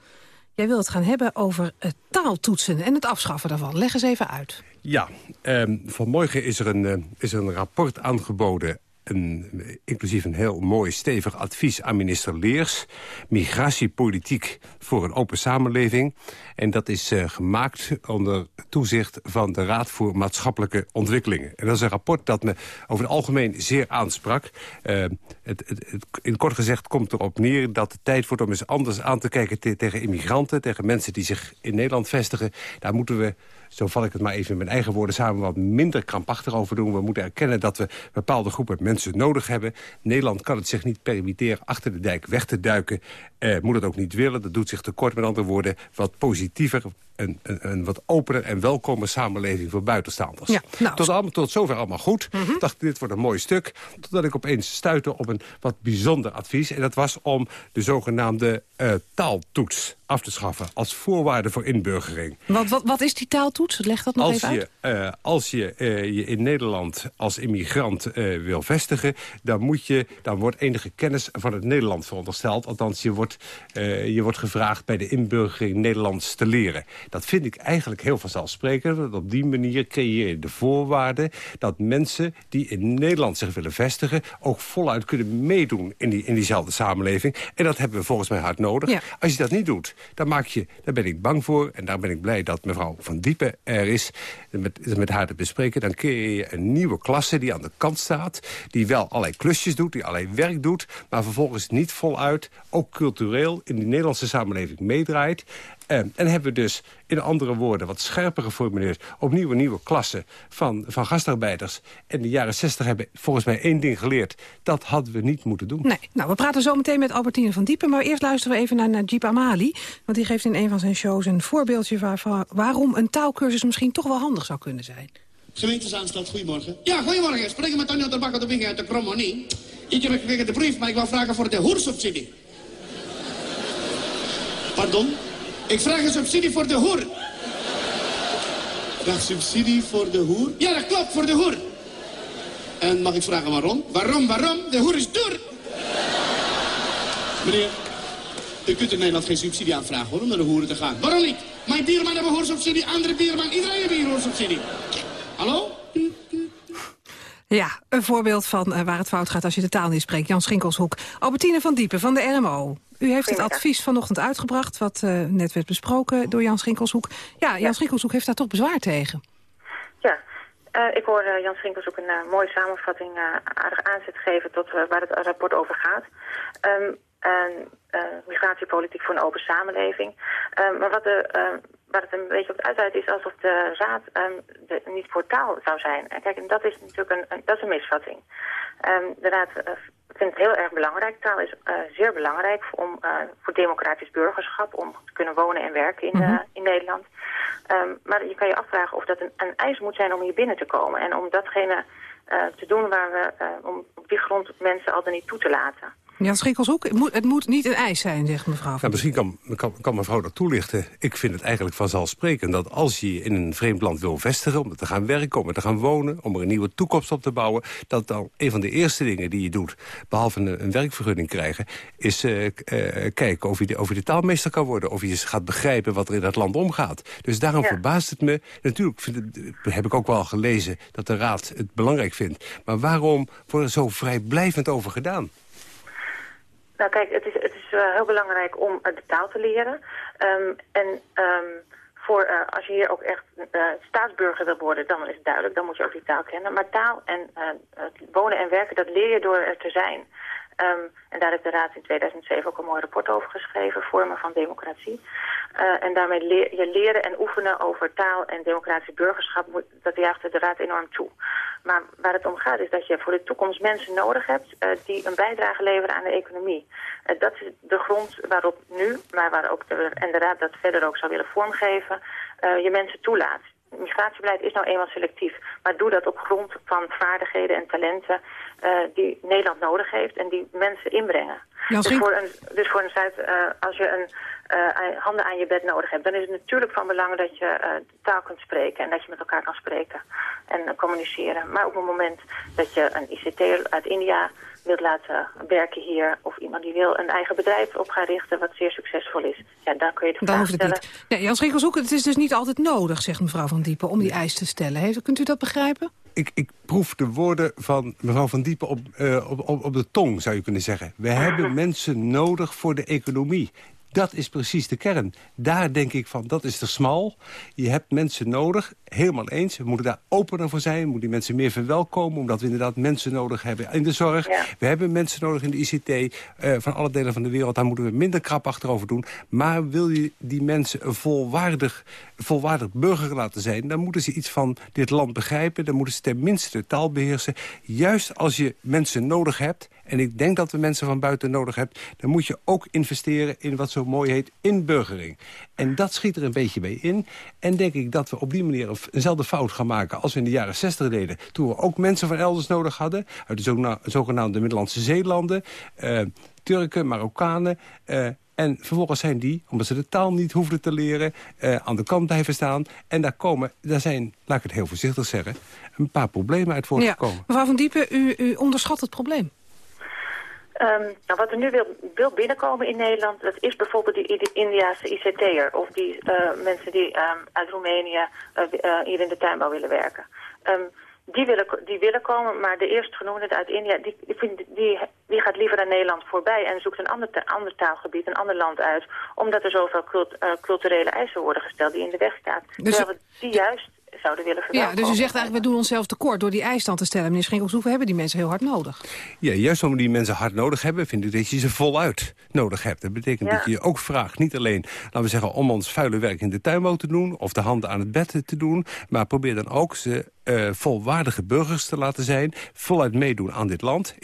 Speaker 15: Jij wil het gaan hebben over het taaltoetsen en het afschaffen daarvan. Leg eens even uit.
Speaker 17: Ja, ehm, vanmorgen is er, een, eh, is er een rapport aangeboden... Een, inclusief een heel mooi stevig advies aan minister Leers. Migratiepolitiek voor een open samenleving. En dat is eh, gemaakt onder toezicht van de Raad voor Maatschappelijke Ontwikkelingen. En dat is een rapport dat me over het algemeen zeer aansprak. Eh, het, het, in kort gezegd komt erop neer dat het tijd wordt om eens anders aan te kijken te- tegen immigranten. Tegen mensen die zich in Nederland vestigen. Daar moeten we zo val ik het maar even in mijn eigen woorden samen... wat minder krampachtig over doen. We moeten erkennen dat we bepaalde groepen mensen nodig hebben. Nederland kan het zich niet permitteren achter de dijk weg te duiken. Eh, moet het ook niet willen. Dat doet zich tekort, met andere woorden, wat positiever... Een, een, een wat opener en welkome samenleving voor buitenstaanders.
Speaker 15: Ja, nou,
Speaker 17: tot, allemaal, tot zover allemaal goed. Ik dacht, dit wordt een mooi stuk. Totdat ik opeens stuitte op een wat bijzonder advies. En dat was om de zogenaamde eh, taaltoets af te schaffen... als voorwaarde voor inburgering.
Speaker 15: Wat, wat, wat is die taaltoets? Leg dat nog
Speaker 17: Als
Speaker 15: even uit.
Speaker 17: je, eh, als je eh, je in Nederland als immigrant wil vestigen... Dan, moet je, dan wordt enige kennis van het Nederland verondersteld. Althans, je wordt, je wordt gevraagd bij de inburgering Nederlands te leren. Dat vind ik eigenlijk heel vanzelfsprekend. Want op die manier creëer je de voorwaarden... dat mensen die in Nederland zich willen vestigen... ook voluit kunnen meedoen in, die, in diezelfde samenleving. En dat hebben we volgens mij hard nodig.
Speaker 15: Ja.
Speaker 17: Als je dat niet doet, dan maak je, daar ben ik bang voor... en daar ben ik blij dat mevrouw Van Diepen er is... met, met haar te bespreken. Dan creëer je een nieuwe klasse die aan de kant staat... die wel allerlei klusjes doet, die allerlei werk doet... maar vervolgens niet voluit, ook cultureel... in die Nederlandse samenleving meedraait. Eh, en hebben we dus, in andere woorden, wat scherper geformuleerd... opnieuw een nieuwe klasse van, van gastarbeiders. En de jaren 60 hebben volgens mij één ding geleerd. Dat hadden we niet moeten doen.
Speaker 15: Nee, nou, we praten zo meteen met Albertine van Diepen... maar eerst luisteren we even naar Najib Amali. Want die geeft in een van zijn shows een voorbeeldje... Waarvan, waarom een taalkursus misschien toch wel handig zou kunnen zijn.
Speaker 28: Gemeentesaanstalt, goedemorgen. Ja, goedemorgen. Spreek met Tonio de Bakker de Wingen uit de Kromonie. Ik heb gekregen de brief, maar ik wil vragen voor de hoersubsidie. Pardon? Ik vraag een subsidie voor de hoer. Vraag subsidie voor de hoer? Ja, dat klopt, voor de hoer. En mag ik vragen waarom? Waarom, waarom? De hoer is duur. Meneer, u kunt in Nederland geen subsidie aanvragen hoor, om naar de hoeren te gaan. Waarom niet? Mijn bierman heeft een hoorsubsidie, andere bierman, iedereen heeft een hoorsubsidie. Hallo?
Speaker 15: Ja, een voorbeeld van eh, waar het fout gaat als je de taal niet spreekt. Jan Schinkelshoek. Albertine van Diepen van de RMO. U heeft het advies vanochtend uitgebracht, wat eh, net werd besproken door Jan Schinkelshoek. Ja, Jan Schinkelshoek heeft daar toch bezwaar tegen.
Speaker 29: Ja, eh, ik hoor eh, Jan Schinkels ook een mooie samenvatting aardig aanzet geven tot waar het rapport over gaat. Ehm, eh, migratiepolitiek voor een open samenleving. Ehm, maar wat de, ehm, waar het een beetje op uitduidt is alsof de raad ehm, de, niet voor taal zou zijn. En kijk, en dat is natuurlijk een, een, dat is een misvatting. Ehm, de raad eh, vindt het heel erg belangrijk. Taal is eh, zeer belangrijk voor, om, eh, voor democratisch burgerschap, om te kunnen wonen en werken in, eh, in Nederland. Ehm, maar je kan je afvragen of dat een, een eis moet zijn om hier binnen te komen. En om datgene te doen waar we, om op die grond mensen al dan niet toe te laten.
Speaker 15: Ja, Schikkelshoek, het moet, het moet niet een ijs zijn, zegt mevrouw.
Speaker 17: Nou, misschien kan, kan, kan mevrouw dat toelichten. Ik vind het eigenlijk vanzelfsprekend dat als je je in een vreemd land wil vestigen... om er te gaan werken, om er te gaan wonen, om er een nieuwe toekomst op te bouwen... dat dan een van de eerste dingen die je doet, behalve een, een werkvergunning krijgen... is uh, uh, kijken of je, de, of je de taalmeester kan worden. Of je gaat begrijpen wat er in dat land omgaat. Dus daarom ja. verbaast het me. Natuurlijk vind het, heb ik ook wel gelezen dat de Raad het belangrijk vindt. Maar waarom wordt er zo vrijblijvend over gedaan?
Speaker 29: Nou kijk, het is, het is uh, heel belangrijk om uh, de taal te leren. Um, en um, voor, uh, als je hier ook echt staatsburger wil worden, dan is het duidelijk, dan moet je ook die taal kennen. Maar taal en wonen en werken, dat leer je door er te zijn. Um, en daar heeft de Raad in 2007 ook een mooi rapport over geschreven, Vormen van Democratie. Uh, en daarmee je leren en oefenen over taal en democratisch burgerschap, moet, dat jaagt de Raad enorm toe. Maar waar het om gaat is dat je voor de toekomst mensen nodig hebt uh, die een bijdrage leveren aan de economie. Uh, dat is de grond waarop nu, maar waar ook de, en de Raad dat verder ook zou willen vormgeven, je mensen toelaat migratiebeleid is nou eenmaal selectief. Maar doe dat op grond van vaardigheden en talenten uh, die Nederland nodig heeft en die mensen inbrengen. Ja, dus, voor een, dus voor een Zuid, uh, als je een uh, handen aan je bed nodig hebt, dan is het natuurlijk van belang dat je de taal kunt spreken en dat je met elkaar kan spreken en communiceren. Maar op het moment dat je een ICT uit India wilt laten werken hier... of iemand die wil een eigen bedrijf op gaan richten wat zeer succesvol is. Ja, dan kun je de vraag stellen.
Speaker 15: Niet. Nee, Jan het is dus niet altijd nodig, zegt mevrouw Van Diepen... om die eis te stellen. Heeft, kunt u dat begrijpen?
Speaker 17: Ik, ik proef de woorden van mevrouw Van Diepen op, uh, op, op, op de tong, zou je kunnen zeggen. We hebben mensen nodig voor de economie. Dat is precies de kern. Daar denk ik van, dat is te smal. Je hebt mensen nodig, helemaal eens. We moeten daar opener voor zijn. We moeten die mensen meer verwelkomen. Omdat we inderdaad mensen nodig hebben in de zorg. Ja. We hebben mensen nodig in de ICT. Uh, van alle delen van de wereld. Daar moeten we minder krap achterover doen. Maar wil je die mensen een volwaardig, volwaardig burger laten zijn... dan moeten ze iets van dit land begrijpen. Dan moeten ze tenminste de taal beheersen. Juist als je mensen nodig hebt... en ik denk dat we mensen van buiten nodig hebben... dan moet je ook investeren in wat zo mooi heet inburgering. En dat schiet er een beetje bij in. En denk ik dat we op die manier eenzelfde fout gaan maken... als we in de jaren 60 deden. Toen we ook mensen van elders nodig hadden. Uit de zogenaamde Middellandse Zeelanden. Uh, Turken, Marokkanen... Uh, en vervolgens zijn die, omdat ze de taal niet hoefden te leren... Uh, aan de kant blijven staan. En daar komen, daar zijn, laat ik het heel voorzichtig zeggen... een paar problemen uit voortgekomen.
Speaker 15: Ja. Mevrouw Van Diepen, u, u onderschat het probleem.
Speaker 29: Um, nou, wat er nu wil, wil, binnenkomen in Nederland, dat is bijvoorbeeld die, Indiase ICT'er of die uh, mensen die um, uit Roemenië uh, uh, hier in de tuinbouw willen werken. Um, die, willen, die willen komen, maar de eerstgenoemde uit India, die, die, die, die gaat liever aan Nederland voorbij en zoekt een ander, ander taalgebied, een ander land uit, omdat er zoveel cult, culturele eisen worden gesteld die in de weg staan. Dus Terwijl we die juist zouden willen
Speaker 15: Ja, dus u zegt eigenlijk, we doen onszelf tekort door die eisstand te stellen. Meneer Schinkels, hoeveel hebben die mensen heel hard nodig?
Speaker 17: Ja, juist omdat die mensen hard nodig hebben, vind ik dat je ze voluit nodig hebt. Dat betekent ja. dat je je ook vraagt, niet alleen, laten we zeggen, om ons vuile werk in de tuinbouw te doen, of de handen aan het bed te doen, maar probeer dan ook ze uh, volwaardige burgers te laten zijn. Voluit meedoen aan dit land.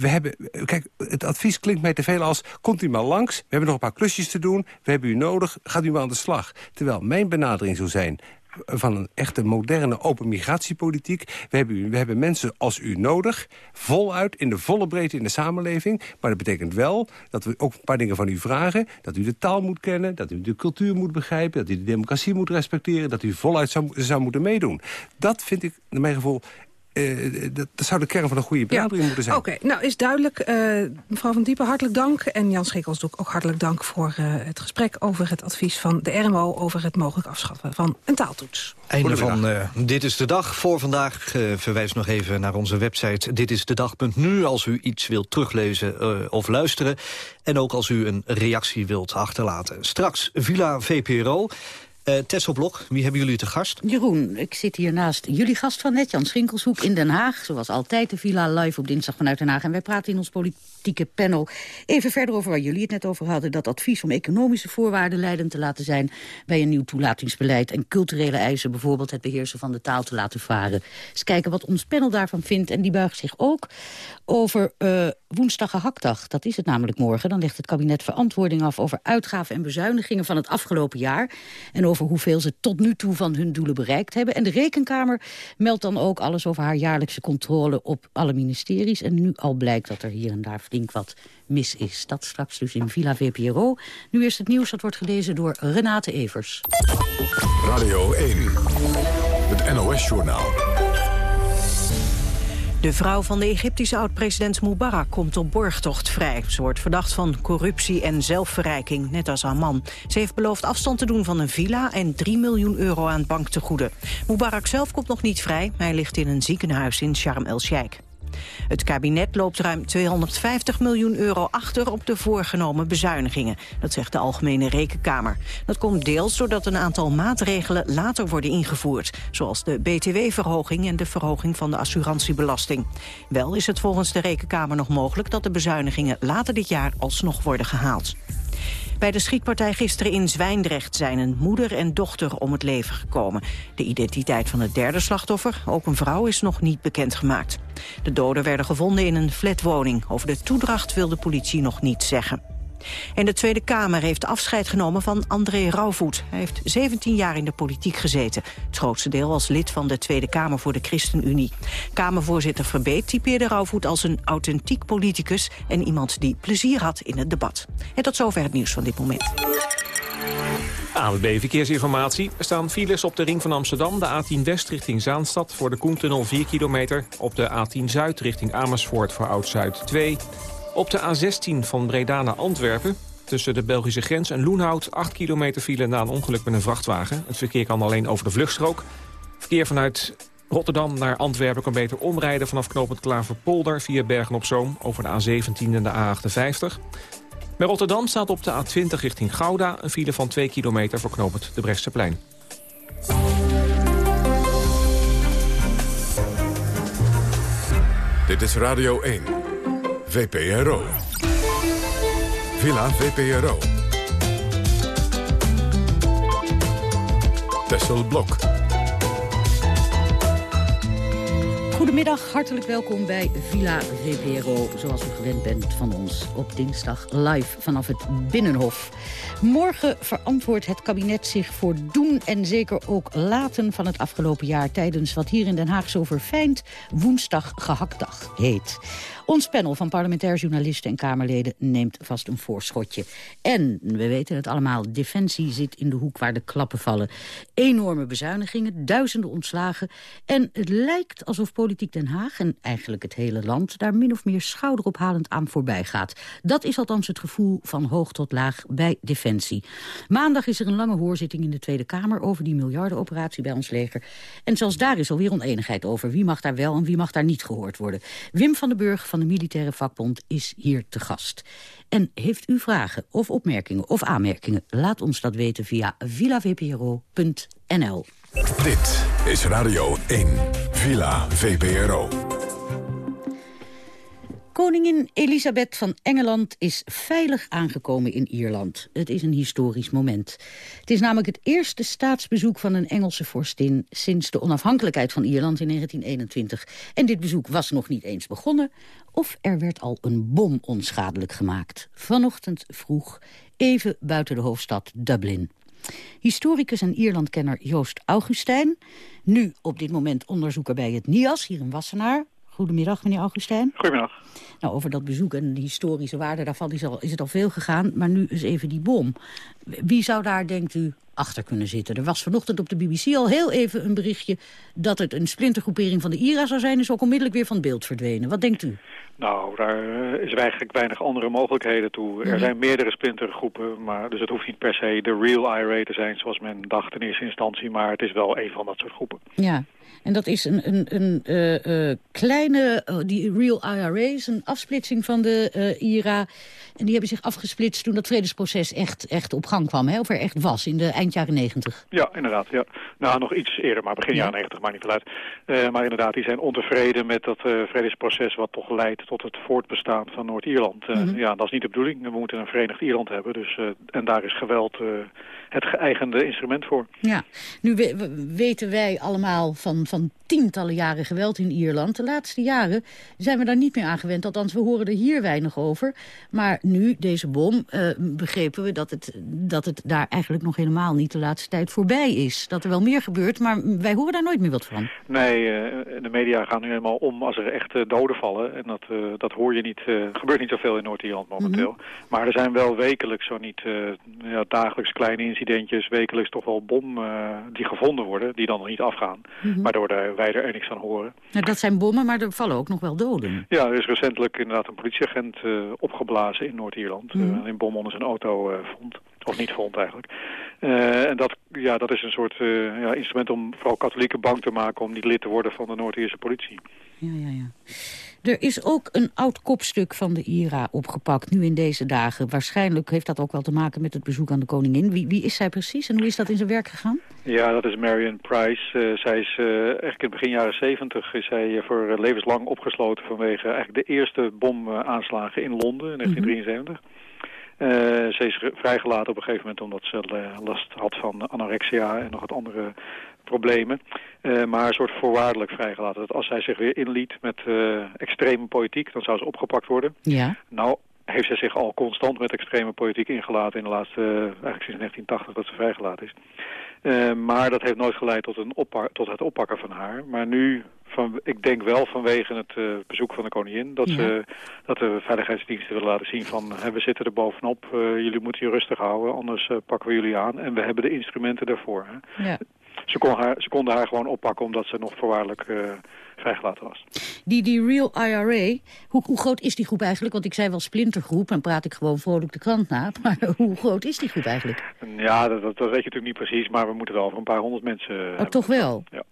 Speaker 17: We hebben, kijk, het advies klinkt mij te veel als... komt u maar langs, we hebben nog een paar klusjes te doen... we hebben u nodig, gaat u maar aan de slag. Terwijl mijn benadering zou zijn van een echte moderne open migratiepolitiek. We hebben, we hebben mensen als u nodig, voluit, in de volle breedte in de samenleving. Maar dat betekent wel dat we ook een paar dingen van u vragen. Dat u de taal moet kennen, dat u de cultuur moet begrijpen... dat u de democratie moet respecteren, dat u voluit zou, zou moeten meedoen. Dat vind ik, in mijn geval, uh, dat, dat, zou de kern van een goede benadering ja. moeten zijn.
Speaker 15: Oké, okay, nou is duidelijk. Uh, mevrouw Van Diepen, hartelijk dank. En Jan Schikkels ook hartelijk dank voor uh, het gesprek over het advies van de RMO... over het mogelijk afschaffen van een taaltoets.
Speaker 16: Einde van Dit is de Dag voor vandaag. verwijs nog even naar onze website ditisdedag.nu... als u iets wilt teruglezen of luisteren. En ook als u een reactie wilt achterlaten. Straks Villa VPRO... Uh, wie hebben jullie te gast?
Speaker 30: Jeroen, ik zit hier naast jullie gast van net, Jan Schinkelshoek in Den Haag. Zoals altijd de Villa live op dinsdag vanuit Den Haag. En wij praten in ons panel even verder over waar jullie het net over hadden. Dat advies om economische voorwaarden leidend te laten zijn bij een nieuw toelatingsbeleid. En culturele eisen, bijvoorbeeld het beheersen van de taal te laten varen. Eens kijken wat ons panel daarvan vindt. En die buigt zich ook over uh, woensdag gehaktdag. Dat is het namelijk morgen. Dan legt het kabinet verantwoording af over uitgaven en bezuinigingen van het afgelopen jaar. En over hoeveel ze tot nu toe van hun doelen bereikt hebben. En de Rekenkamer meldt dan ook alles over haar jaarlijkse controle op alle ministeries. En nu al blijkt dat er hier en daar flink wat mis is. Dat straks dus in Villa VPRO. Nu is het nieuws dat wordt gelezen door Renate Evers.
Speaker 1: Radio 1, het NOS-journaal.
Speaker 2: De vrouw van de Egyptische oud-president Mubarak komt op borgtocht vrij. Ze wordt verdacht van corruptie en zelfverrijking, net als haar man. Ze heeft beloofd afstand te doen van een villa en 3 miljoen euro aan banktegoeden. Mubarak zelf komt nog niet vrij. Hij ligt in een ziekenhuis in Sharm el-Sheikh. Het kabinet loopt ruim 250 miljoen euro achter op de voorgenomen bezuinigingen. Dat zegt de Algemene Rekenkamer. Dat komt deels doordat een aantal maatregelen later worden ingevoerd. Zoals de btw-verhoging en de verhoging van de assurantiebelasting. Wel is het volgens de Rekenkamer nog mogelijk dat de bezuinigingen later dit jaar alsnog worden gehaald. Bij de schietpartij gisteren in Zwijndrecht zijn een moeder en dochter om het leven gekomen. De identiteit van het derde slachtoffer, ook een vrouw, is nog niet bekendgemaakt. De doden werden gevonden in een flatwoning. Over de toedracht wil de politie nog niet zeggen. En de Tweede Kamer heeft afscheid genomen van André Rauwvoet. Hij heeft 17 jaar in de politiek gezeten. Het grootste deel als lid van de Tweede Kamer voor de ChristenUnie. Kamervoorzitter Verbeet typeerde Rauwvoet als een authentiek politicus... en iemand die plezier had in het debat. En tot zover het nieuws van dit moment.
Speaker 6: ANWB Verkeersinformatie. Er staan files op de ring van Amsterdam. De A10 West richting Zaanstad voor de Koentunnel 4 kilometer. Op de A10 Zuid richting Amersfoort voor Oud-Zuid 2. Op de A16 van Breda naar Antwerpen. Tussen de Belgische grens en Loenhout 8 kilometer file na een ongeluk met een vrachtwagen. Het verkeer kan alleen over de vluchtstrook. Verkeer vanuit Rotterdam naar Antwerpen kan beter omrijden... vanaf knooppunt Klaverpolder via Bergen-op-Zoom... over de A17 en de A58. Bij Rotterdam staat op de A20 richting Gouda... een file van 2 kilometer voor knooppunt de Brechtseplein.
Speaker 1: Dit is Radio 1, VPRO. Villa VPRO. Tessel Blok.
Speaker 30: Goedemiddag, hartelijk welkom bij Villa VPRO, zoals u gewend bent van ons op dinsdag live vanaf het Binnenhof. Morgen verantwoordt het kabinet zich voor doen en zeker ook laten van het afgelopen jaar tijdens wat hier in Den Haag zo verfijnd woensdag gehaktdag heet. Ons panel van parlementair journalisten en Kamerleden neemt vast een voorschotje. En, we weten het allemaal, Defensie zit in de hoek waar de klappen vallen. Enorme bezuinigingen, duizenden ontslagen. En het lijkt alsof politiek Den Haag en eigenlijk het hele land... daar min of meer schouderophalend aan voorbij gaat. Dat is althans het gevoel van hoog tot laag bij Defensie. Maandag is er een lange hoorzitting in de Tweede Kamer... over die miljardenoperatie bij ons leger. En zelfs daar is alweer oneenigheid over. Wie mag daar wel en wie mag daar niet gehoord worden. Wim van den Burg van de Militaire Vakbond is hier te gast. En heeft u vragen of opmerkingen of aanmerkingen? Laat ons dat weten via villavpro.nl.
Speaker 1: Dit is Radio 1, Villa VPRO.
Speaker 30: Koningin Elisabeth van Engeland is veilig aangekomen in Ierland. Het is een historisch moment. Het is namelijk het eerste staatsbezoek van een Engelse vorstin... sinds de onafhankelijkheid van Ierland in 1921. En dit bezoek was nog niet eens begonnen... of er werd al een bom onschadelijk gemaakt. Vanochtend vroeg, even buiten de hoofdstad Dublin. Historicus en Ierlandkenner Joost Augustijn... nu op dit moment onderzoeker bij het NIAS, hier in Wassenaar... Goedemiddag, meneer Augustijn.
Speaker 31: Goedemiddag.
Speaker 30: Nou, over dat bezoek en de historische waarde daarvan is, al, is het al veel gegaan. Maar nu is even die bom. Wie zou daar, denkt u, achter kunnen zitten? Er was vanochtend op de BBC al heel even een berichtje... dat het een splintergroepering van de IRA zou zijn... is ook onmiddellijk weer van beeld verdwenen. Wat denkt u?
Speaker 31: Nou, daar is eigenlijk weinig andere mogelijkheden toe. Er
Speaker 30: Mhm.
Speaker 31: zijn meerdere splintergroepen, maar, dus het hoeft niet per se de real IRA te zijn... zoals men dacht in eerste instantie, maar het is wel een van dat soort groepen.
Speaker 30: Ja, en dat is een, een, een eh, eh, kleine, eh, die Real IRA's, een afsplitsing van de eh, IRA. En die hebben zich afgesplitst toen dat vredesproces echt, echt op gang kwam. Hè? Of er echt was, in de eind jaren negentig.
Speaker 31: Ja, inderdaad. Ja. Nou, nog iets eerder, maar begin jaren 90, maakt niet veel uit. Maar inderdaad, die zijn ontevreden met dat vredesproces... wat toch leidt tot het voortbestaan van Noord-Ierland.
Speaker 30: Mhm.
Speaker 31: Ja, dat is niet de bedoeling. We moeten een verenigd Ierland hebben. Dus, en daar is geweld het geëigende instrument voor.
Speaker 30: Ja, nu we- we- weten wij allemaal van, van tientallen jaren geweld in Ierland. De laatste jaren zijn we daar niet meer aan gewend. Althans, we horen er hier weinig over. Maar nu, deze bom, eh, begrepen we dat het, dat het daar eigenlijk nog helemaal niet de laatste tijd voorbij is. Dat er wel meer gebeurt, maar wij horen daar nooit meer wat van.
Speaker 31: Nee, eh, de media gaan nu helemaal om als er echt eh, doden vallen. En dat, dat hoor je niet, gebeurt niet zoveel in Noord-Ierland momenteel. Maar er zijn wel wekelijks, zo niet ja, dagelijks kleine incidentjes, wekelijks toch wel bom die gevonden worden, die dan nog niet afgaan.
Speaker 30: Mhm.
Speaker 31: Waardoor de, wij er niks van horen.
Speaker 30: Nou, dat zijn bommen, maar er vallen ook nog wel doden.
Speaker 31: Ja, er is recentelijk inderdaad een politieagent eh, opgeblazen in Noord-Ierland. Eh, een bom onder zijn auto eh, vond. Of niet vond eigenlijk. Eh, en dat, ja, dat is een soort ja, instrument om vooral katholieken bang te maken om niet lid te worden van de Noord-Ierse politie.
Speaker 30: Ja, ja, ja. Er is ook een oud kopstuk van de IRA opgepakt, nu in deze dagen. Waarschijnlijk heeft dat ook wel te maken met het bezoek aan de koningin. Wie, wie is zij precies en hoe is dat in zijn werk gegaan?
Speaker 31: Ja, dat is Marion Price. Eh, zij is uh, eigenlijk in begin jaren zeventig is zij uh, voor levenslang opgesloten vanwege eigenlijk de eerste bomaanslagen in Londen in 1973. Mm -hmm. Uh, ze is vrijgelaten op een gegeven moment omdat ze last had van anorexia en nog wat andere problemen. Uh, maar een soort voorwaardelijk vrijgelaten. Dat als zij zich weer inliet met extreme politiek, dan zou ze opgepakt worden.
Speaker 30: Ja.
Speaker 31: Nou, heeft zij zich al constant met extreme politiek ingelaten in de laatste, eigenlijk sinds 1980 dat ze vrijgelaten is. Uh, maar dat heeft nooit geleid tot, een tot het oppakken van haar. Maar nu, van, ik denk wel vanwege het uh, bezoek van de koningin... Dat, ja. ze, dat de veiligheidsdiensten willen laten zien van... Hè, we zitten er bovenop, uh, jullie moeten je rustig houden... anders pakken we jullie aan en we hebben de instrumenten daarvoor. Hè.
Speaker 30: Ja.
Speaker 31: Ze, kon haar, ze konden haar gewoon oppakken omdat ze nog voorwaardelijk vrijgelaten was.
Speaker 30: Die, die Real IRA, hoe, hoe, groot is die groep eigenlijk? Want ik zei wel splintergroep en praat ik gewoon vrolijk de krant na. Maar hoe groot is die groep eigenlijk?
Speaker 31: Ja, dat, dat, dat weet je natuurlijk niet precies, maar we moeten wel voor een paar honderd mensen...
Speaker 30: Oh, toch wel?
Speaker 31: Ja.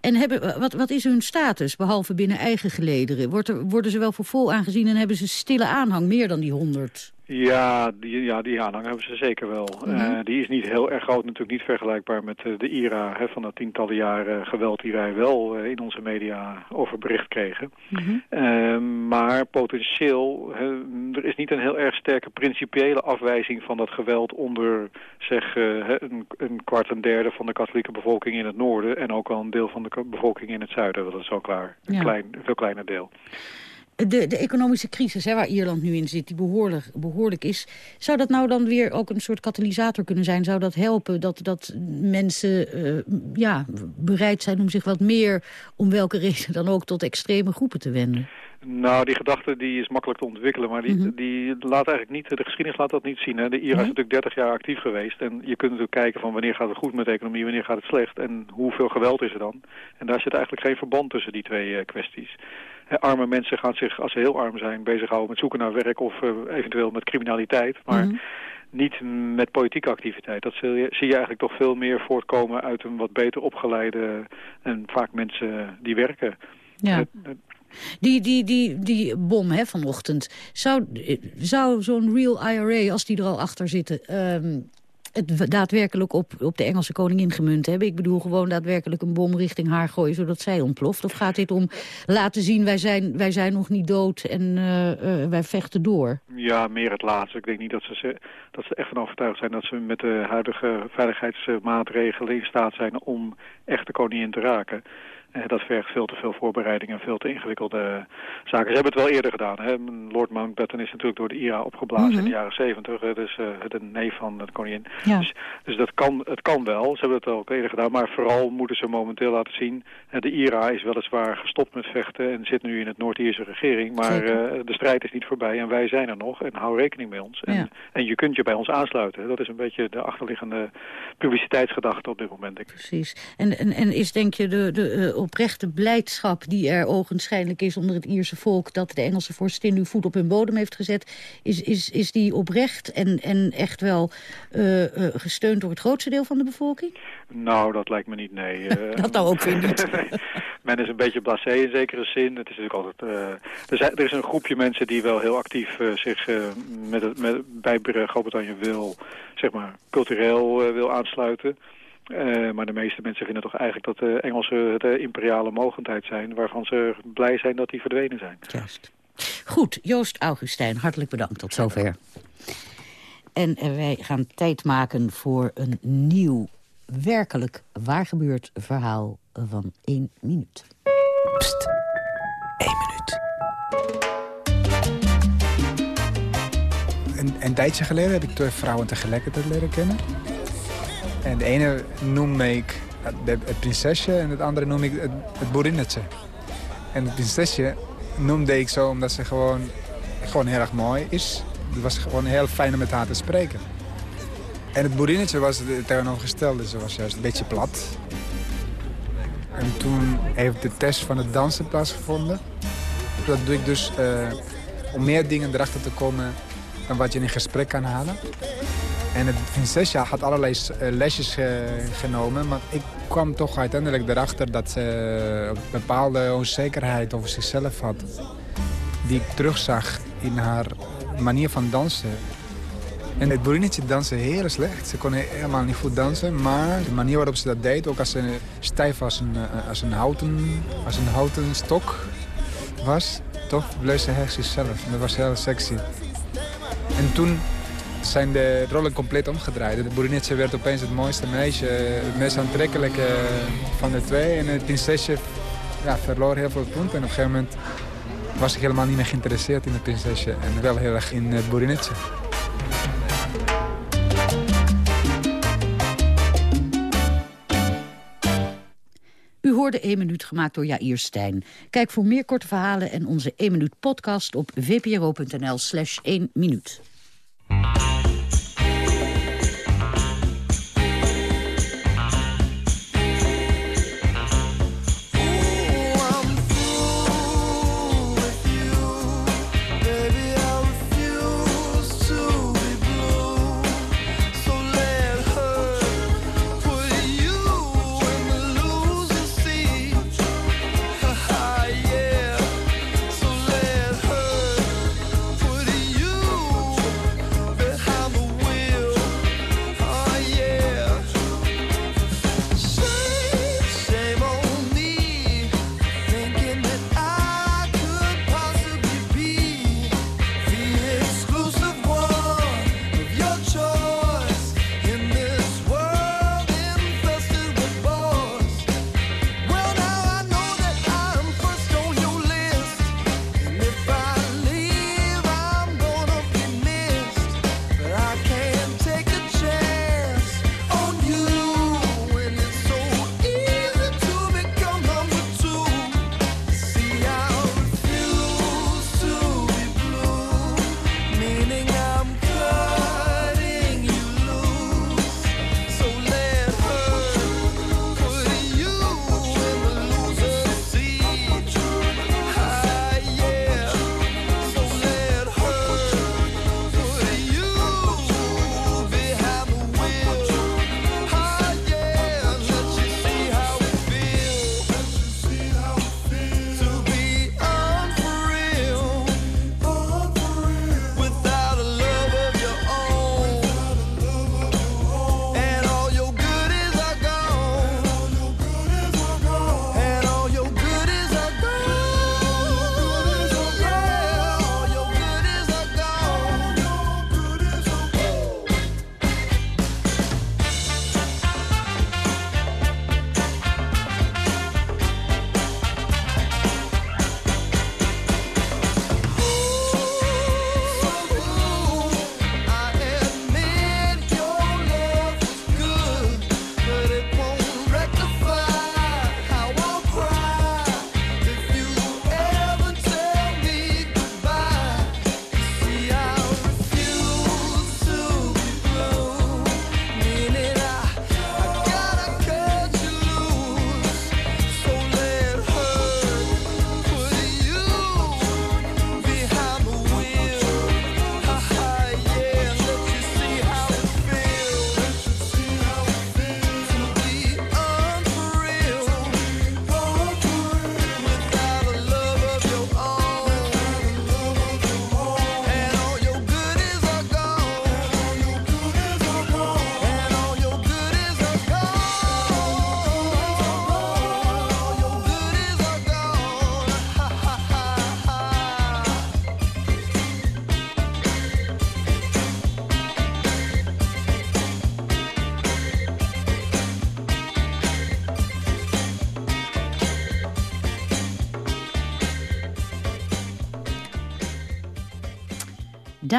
Speaker 30: En hebben, wat, wat is hun status, behalve binnen eigen gelederen? Wordt er, worden ze wel voor vol aangezien en hebben ze stille aanhang, meer dan die honderd?
Speaker 31: Ja, die, ja, die aanhang hebben ze zeker wel. Mm -hmm. uh, die is niet heel erg groot, natuurlijk niet vergelijkbaar met uh, de IRA hè, van de tientallen jaren geweld die wij wel uh, in onze media over bericht kregen. Mm -hmm. maar potentieel, er is niet een heel erg sterke principiële afwijzing van dat geweld onder zeg een, een, kwart en derde van de katholieke bevolking in het noorden en ook al een deel van de bevolking in het zuiden. Dat is wel klaar, een
Speaker 30: ja.
Speaker 31: klein, veel kleiner deel.
Speaker 30: De, de, economische crisis hè, waar Ierland nu in zit, die behoorlijk, behoorlijk is... zou dat nou dan weer ook een soort katalysator kunnen zijn? Zou dat helpen dat, dat mensen uh, ja, bereid zijn om zich wat meer... om welke reden dan ook tot extreme groepen te wenden?
Speaker 31: Nou, die gedachte die is makkelijk te ontwikkelen, maar die, mm -hmm. die laat eigenlijk niet, de geschiedenis laat dat niet zien. Hè. De IRA nee? is natuurlijk 30 jaar actief geweest en je kunt natuurlijk kijken van wanneer gaat het goed met de economie, wanneer gaat het slecht en hoeveel geweld is er dan. En daar zit eigenlijk geen verband tussen die twee uh, kwesties. Arme mensen gaan zich, als ze heel arm zijn, bezighouden met zoeken naar werk of uh, eventueel met criminaliteit. Maar mm -hmm. niet met politieke activiteit. Dat zie je, zie je eigenlijk toch veel meer voortkomen uit een wat beter opgeleide en vaak mensen die werken.
Speaker 30: Ja. Het, het, die, die, die, die bom hè, vanochtend, zou, zou zo'n real IRA, als die er al achter zitten... Um, het daadwerkelijk op, op de Engelse koningin gemunt hebben? Ik bedoel gewoon daadwerkelijk een bom richting haar gooien zodat zij ontploft? Of gaat dit om laten zien wij zijn, wij zijn nog niet dood en uh, uh, wij vechten door?
Speaker 31: Ja, meer het laatste. Ik denk niet dat ze, dat ze echt van overtuigd zijn dat ze met de huidige veiligheidsmaatregelen in staat zijn om echt de koningin te raken. Uh, dat vergt veel te veel voorbereiding en veel te ingewikkelde zaken. Ze hebben het wel eerder gedaan. Hè? Lord Mountbatten is natuurlijk door de IRA opgeblazen mm -hmm. in de jaren zeventig. Dus uh, de neef van de koningin.
Speaker 30: Ja.
Speaker 31: Dus, dus, dat kan, het kan wel. Ze hebben het al eerder gedaan. Maar vooral moeten ze momenteel laten zien. De IRA is weliswaar gestopt met vechten en zit nu in het Noord-Ierse regering. Maar de strijd is niet voorbij en wij zijn er nog. En hou rekening met ons. En,
Speaker 30: ja.
Speaker 31: en je kunt je bij ons aansluiten. Dat is een beetje de achterliggende publiciteitsgedachte op dit moment. Denk ik.
Speaker 30: Precies. En, en, en is denk je de... de oprechte blijdschap die er ogenschijnlijk is onder het Ierse volk... dat de Engelse vorstin nu voet op hun bodem heeft gezet... is, is, is die oprecht en, en echt wel uh, uh, gesteund door het grootste deel van de bevolking?
Speaker 31: Nou, dat lijkt me niet, nee. Uh,
Speaker 30: dat nou ook weer niet.
Speaker 31: Men is een beetje blasé in zekere zin. Het is natuurlijk altijd... er, zijn, er is een groepje mensen die wel heel actief zich met het, met, bij Groot-Brittannië wil... zeg maar, cultureel wil aansluiten... Uh, maar de meeste mensen vinden toch eigenlijk dat de Engelsen de imperiale mogendheid zijn... waarvan ze blij zijn dat die verdwenen zijn.
Speaker 30: Juist. Goed, Joost Augustijn, hartelijk bedankt tot zover. En uh, wij gaan tijd maken voor een nieuw, werkelijk waargebeurd verhaal van één minuut.
Speaker 32: Pst, één minuut.
Speaker 33: Een, een tijdje geleden heb ik twee vrouwen tegelijkertijd leren kennen.
Speaker 34: En de ene noem ik het prinsesje en het andere noem ik het, boerinnetje. En het prinsesje noemde ik zo omdat ze gewoon, gewoon heel erg mooi is. Het was gewoon heel fijn om met haar te spreken. En het boerinnetje was het tegenovergestelde. Ze was juist een beetje plat. En toen heeft de test van het dansen plaatsgevonden. Dat doe ik dus uh, om meer dingen erachter te komen dan wat je in gesprek kan halen. En het Vincessia had allerlei eh, lesjes genomen, maar ik kwam toch uiteindelijk erachter dat ze een bepaalde onzekerheid over zichzelf had. Die ik terugzag in haar manier van dansen. En het boerinnetje danste heel slecht. Ze kon helemaal niet goed dansen. Maar de manier waarop ze dat deed, ook als ze stijf als een, eh, als een, houten, een houten stok was... toch bleef ze heel zichzelf. Dat was heel sexy. En toen zijn de rollen compleet omgedraaid. De boerinnetje werd opeens het mooiste meisje, het meest aantrekkelijke van de twee. En het prinsesje ja, verloor heel veel punten. En op een gegeven moment was ik helemaal niet meer geïnteresseerd in het prinsesje. En wel heel erg in het boerinnetje.
Speaker 30: U hoorde 1 minuut gemaakt door Jair Stijn. Kijk voor meer korte verhalen en onze 1 minuut podcast op vpro.nl slash 1 minuut.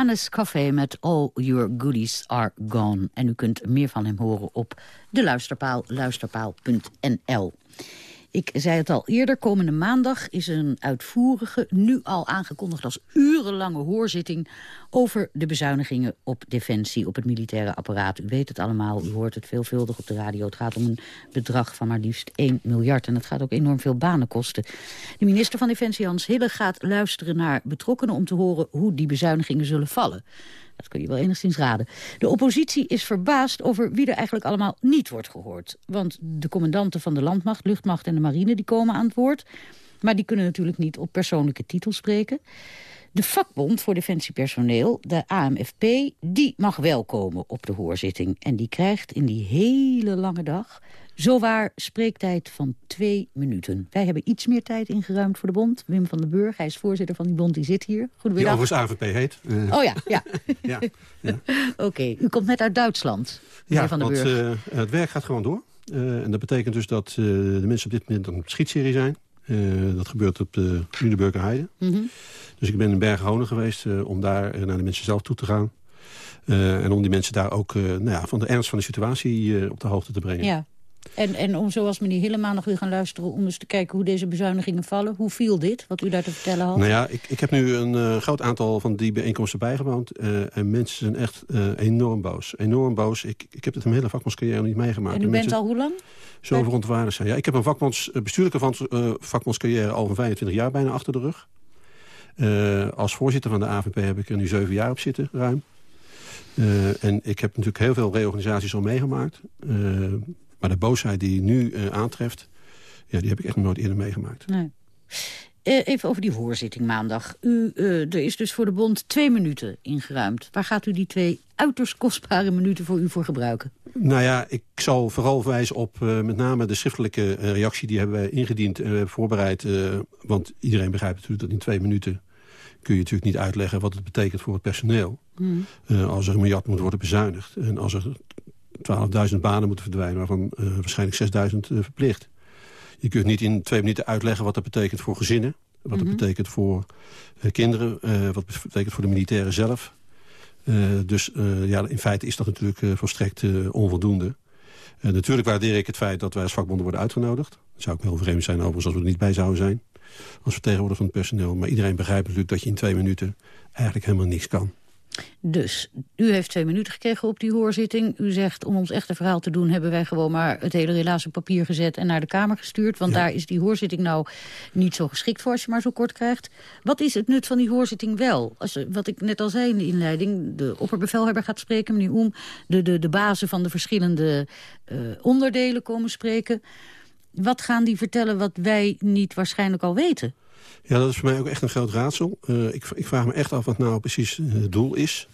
Speaker 30: Dennis Café met All Your Goodies Are Gone. En u kunt meer van hem horen op de luisterpaal, luisterpaal.nl. Ik zei het al eerder, komende maandag is een uitvoerige, nu al aangekondigd als urenlange hoorzitting over de bezuinigingen op defensie, op het militaire apparaat. U weet het allemaal, u hoort het veelvuldig op de radio. Het gaat om een bedrag van maar liefst 1 miljard en het gaat ook enorm veel banen kosten. De minister van Defensie Hans Hille gaat luisteren naar betrokkenen om te horen hoe die bezuinigingen zullen vallen. Dat kun je wel enigszins raden. De oppositie is verbaasd over wie er eigenlijk allemaal niet wordt gehoord. Want de commandanten van de landmacht, luchtmacht en de marine... die komen aan het woord. Maar die kunnen natuurlijk niet op persoonlijke titel spreken. De vakbond voor defensiepersoneel, de AMFP, die mag wel komen op de hoorzitting. En die krijgt in die hele lange dag zowaar spreektijd van twee minuten. Wij hebben iets meer tijd ingeruimd voor de bond. Wim van den Burg, hij is voorzitter van die bond, die zit hier.
Speaker 33: Goedemiddag. Die overigens AVP heet.
Speaker 30: Uh... Oh ja, ja.
Speaker 33: ja, ja.
Speaker 30: Oké, u komt net uit Duitsland,
Speaker 33: Ja,
Speaker 30: van den
Speaker 33: want
Speaker 30: Burg.
Speaker 33: Uh, het werk gaat gewoon door. Uh, en dat betekent dus dat de mensen op dit moment een schietserie zijn. dat gebeurt op de Lüneburger Heide.
Speaker 30: Mm -hmm.
Speaker 33: Dus ik ben in Bergen-Honen geweest om daar naar de mensen zelf toe te gaan. en om die mensen daar ook nou ja, van de ernst van de situatie op de hoogte te brengen.
Speaker 30: Ja. En, en om zoals meneer Hillema nog weer gaan luisteren... om eens te kijken hoe deze bezuinigingen vallen. Hoe viel dit, wat u daar te vertellen had?
Speaker 33: Nou ja, ik, ik heb nu een uh, groot aantal van die bijeenkomsten bijgewoond. Uh, en mensen zijn echt uh, enorm boos. Enorm boos. Ik, ik heb het in mijn hele vakmanscarrière niet meegemaakt.
Speaker 30: En u bent al hoe lang?
Speaker 33: Zo verontwaardigd zijn. Ja, ik heb een vakbonds, bestuurlijke van, vakbondscarrière al van 25 jaar bijna achter de rug. als voorzitter van de AVP heb ik er nu zeven jaar op zitten, ruim. en ik heb natuurlijk heel veel reorganisaties al meegemaakt. Maar de boosheid die je nu uh, aantreft... Ja, die heb ik echt nog nooit eerder meegemaakt.
Speaker 30: Nee. Uh, even over die hoorzitting maandag. U, uh, er is dus voor de bond twee minuten ingeruimd. Waar gaat u die twee uiterst kostbare minuten voor u voor gebruiken?
Speaker 33: Nou ja, ik zal vooral wijzen op met name de schriftelijke reactie... die hebben wij ingediend en we hebben voorbereid. want iedereen begrijpt natuurlijk dat in twee minuten... kun je natuurlijk niet uitleggen wat het betekent voor het personeel.
Speaker 30: Hmm.
Speaker 33: als er een miljard moet worden bezuinigd. En als er 12.000 banen moeten verdwijnen, waarvan uh, waarschijnlijk 6.000 uh, verplicht. Je kunt niet in twee minuten uitleggen wat dat betekent voor gezinnen. Wat dat
Speaker 30: Mhm.
Speaker 33: betekent voor uh, kinderen. wat het betekent voor de militairen zelf. Dus ja, in feite is dat natuurlijk volstrekt onvoldoende. Natuurlijk waardeer ik het feit dat wij als vakbonden worden uitgenodigd. Dat zou ik wel vreemd zijn overigens als we er niet bij zouden zijn. Als vertegenwoordiger van het personeel. Maar iedereen begrijpt natuurlijk dat je in twee minuten eigenlijk helemaal niks kan.
Speaker 30: Dus, u heeft twee minuten gekregen op die hoorzitting. U zegt, om ons echte verhaal te doen... hebben wij gewoon maar het hele relaas op papier gezet... en naar de Kamer gestuurd. Want
Speaker 33: Ja.
Speaker 30: daar is die hoorzitting nou niet zo geschikt voor... als je maar zo kort krijgt. Wat is het nut van die hoorzitting wel? Als, wat ik net al zei in de inleiding... de opperbevelhebber gaat spreken, meneer Oem... de, de, de bazen van de verschillende eh, onderdelen komen spreken. Wat gaan die vertellen wat wij niet waarschijnlijk al weten?
Speaker 33: Ja, dat is voor mij ook echt een groot raadsel. Eh, ik, ik vraag me echt af wat nou precies eh, het doel is.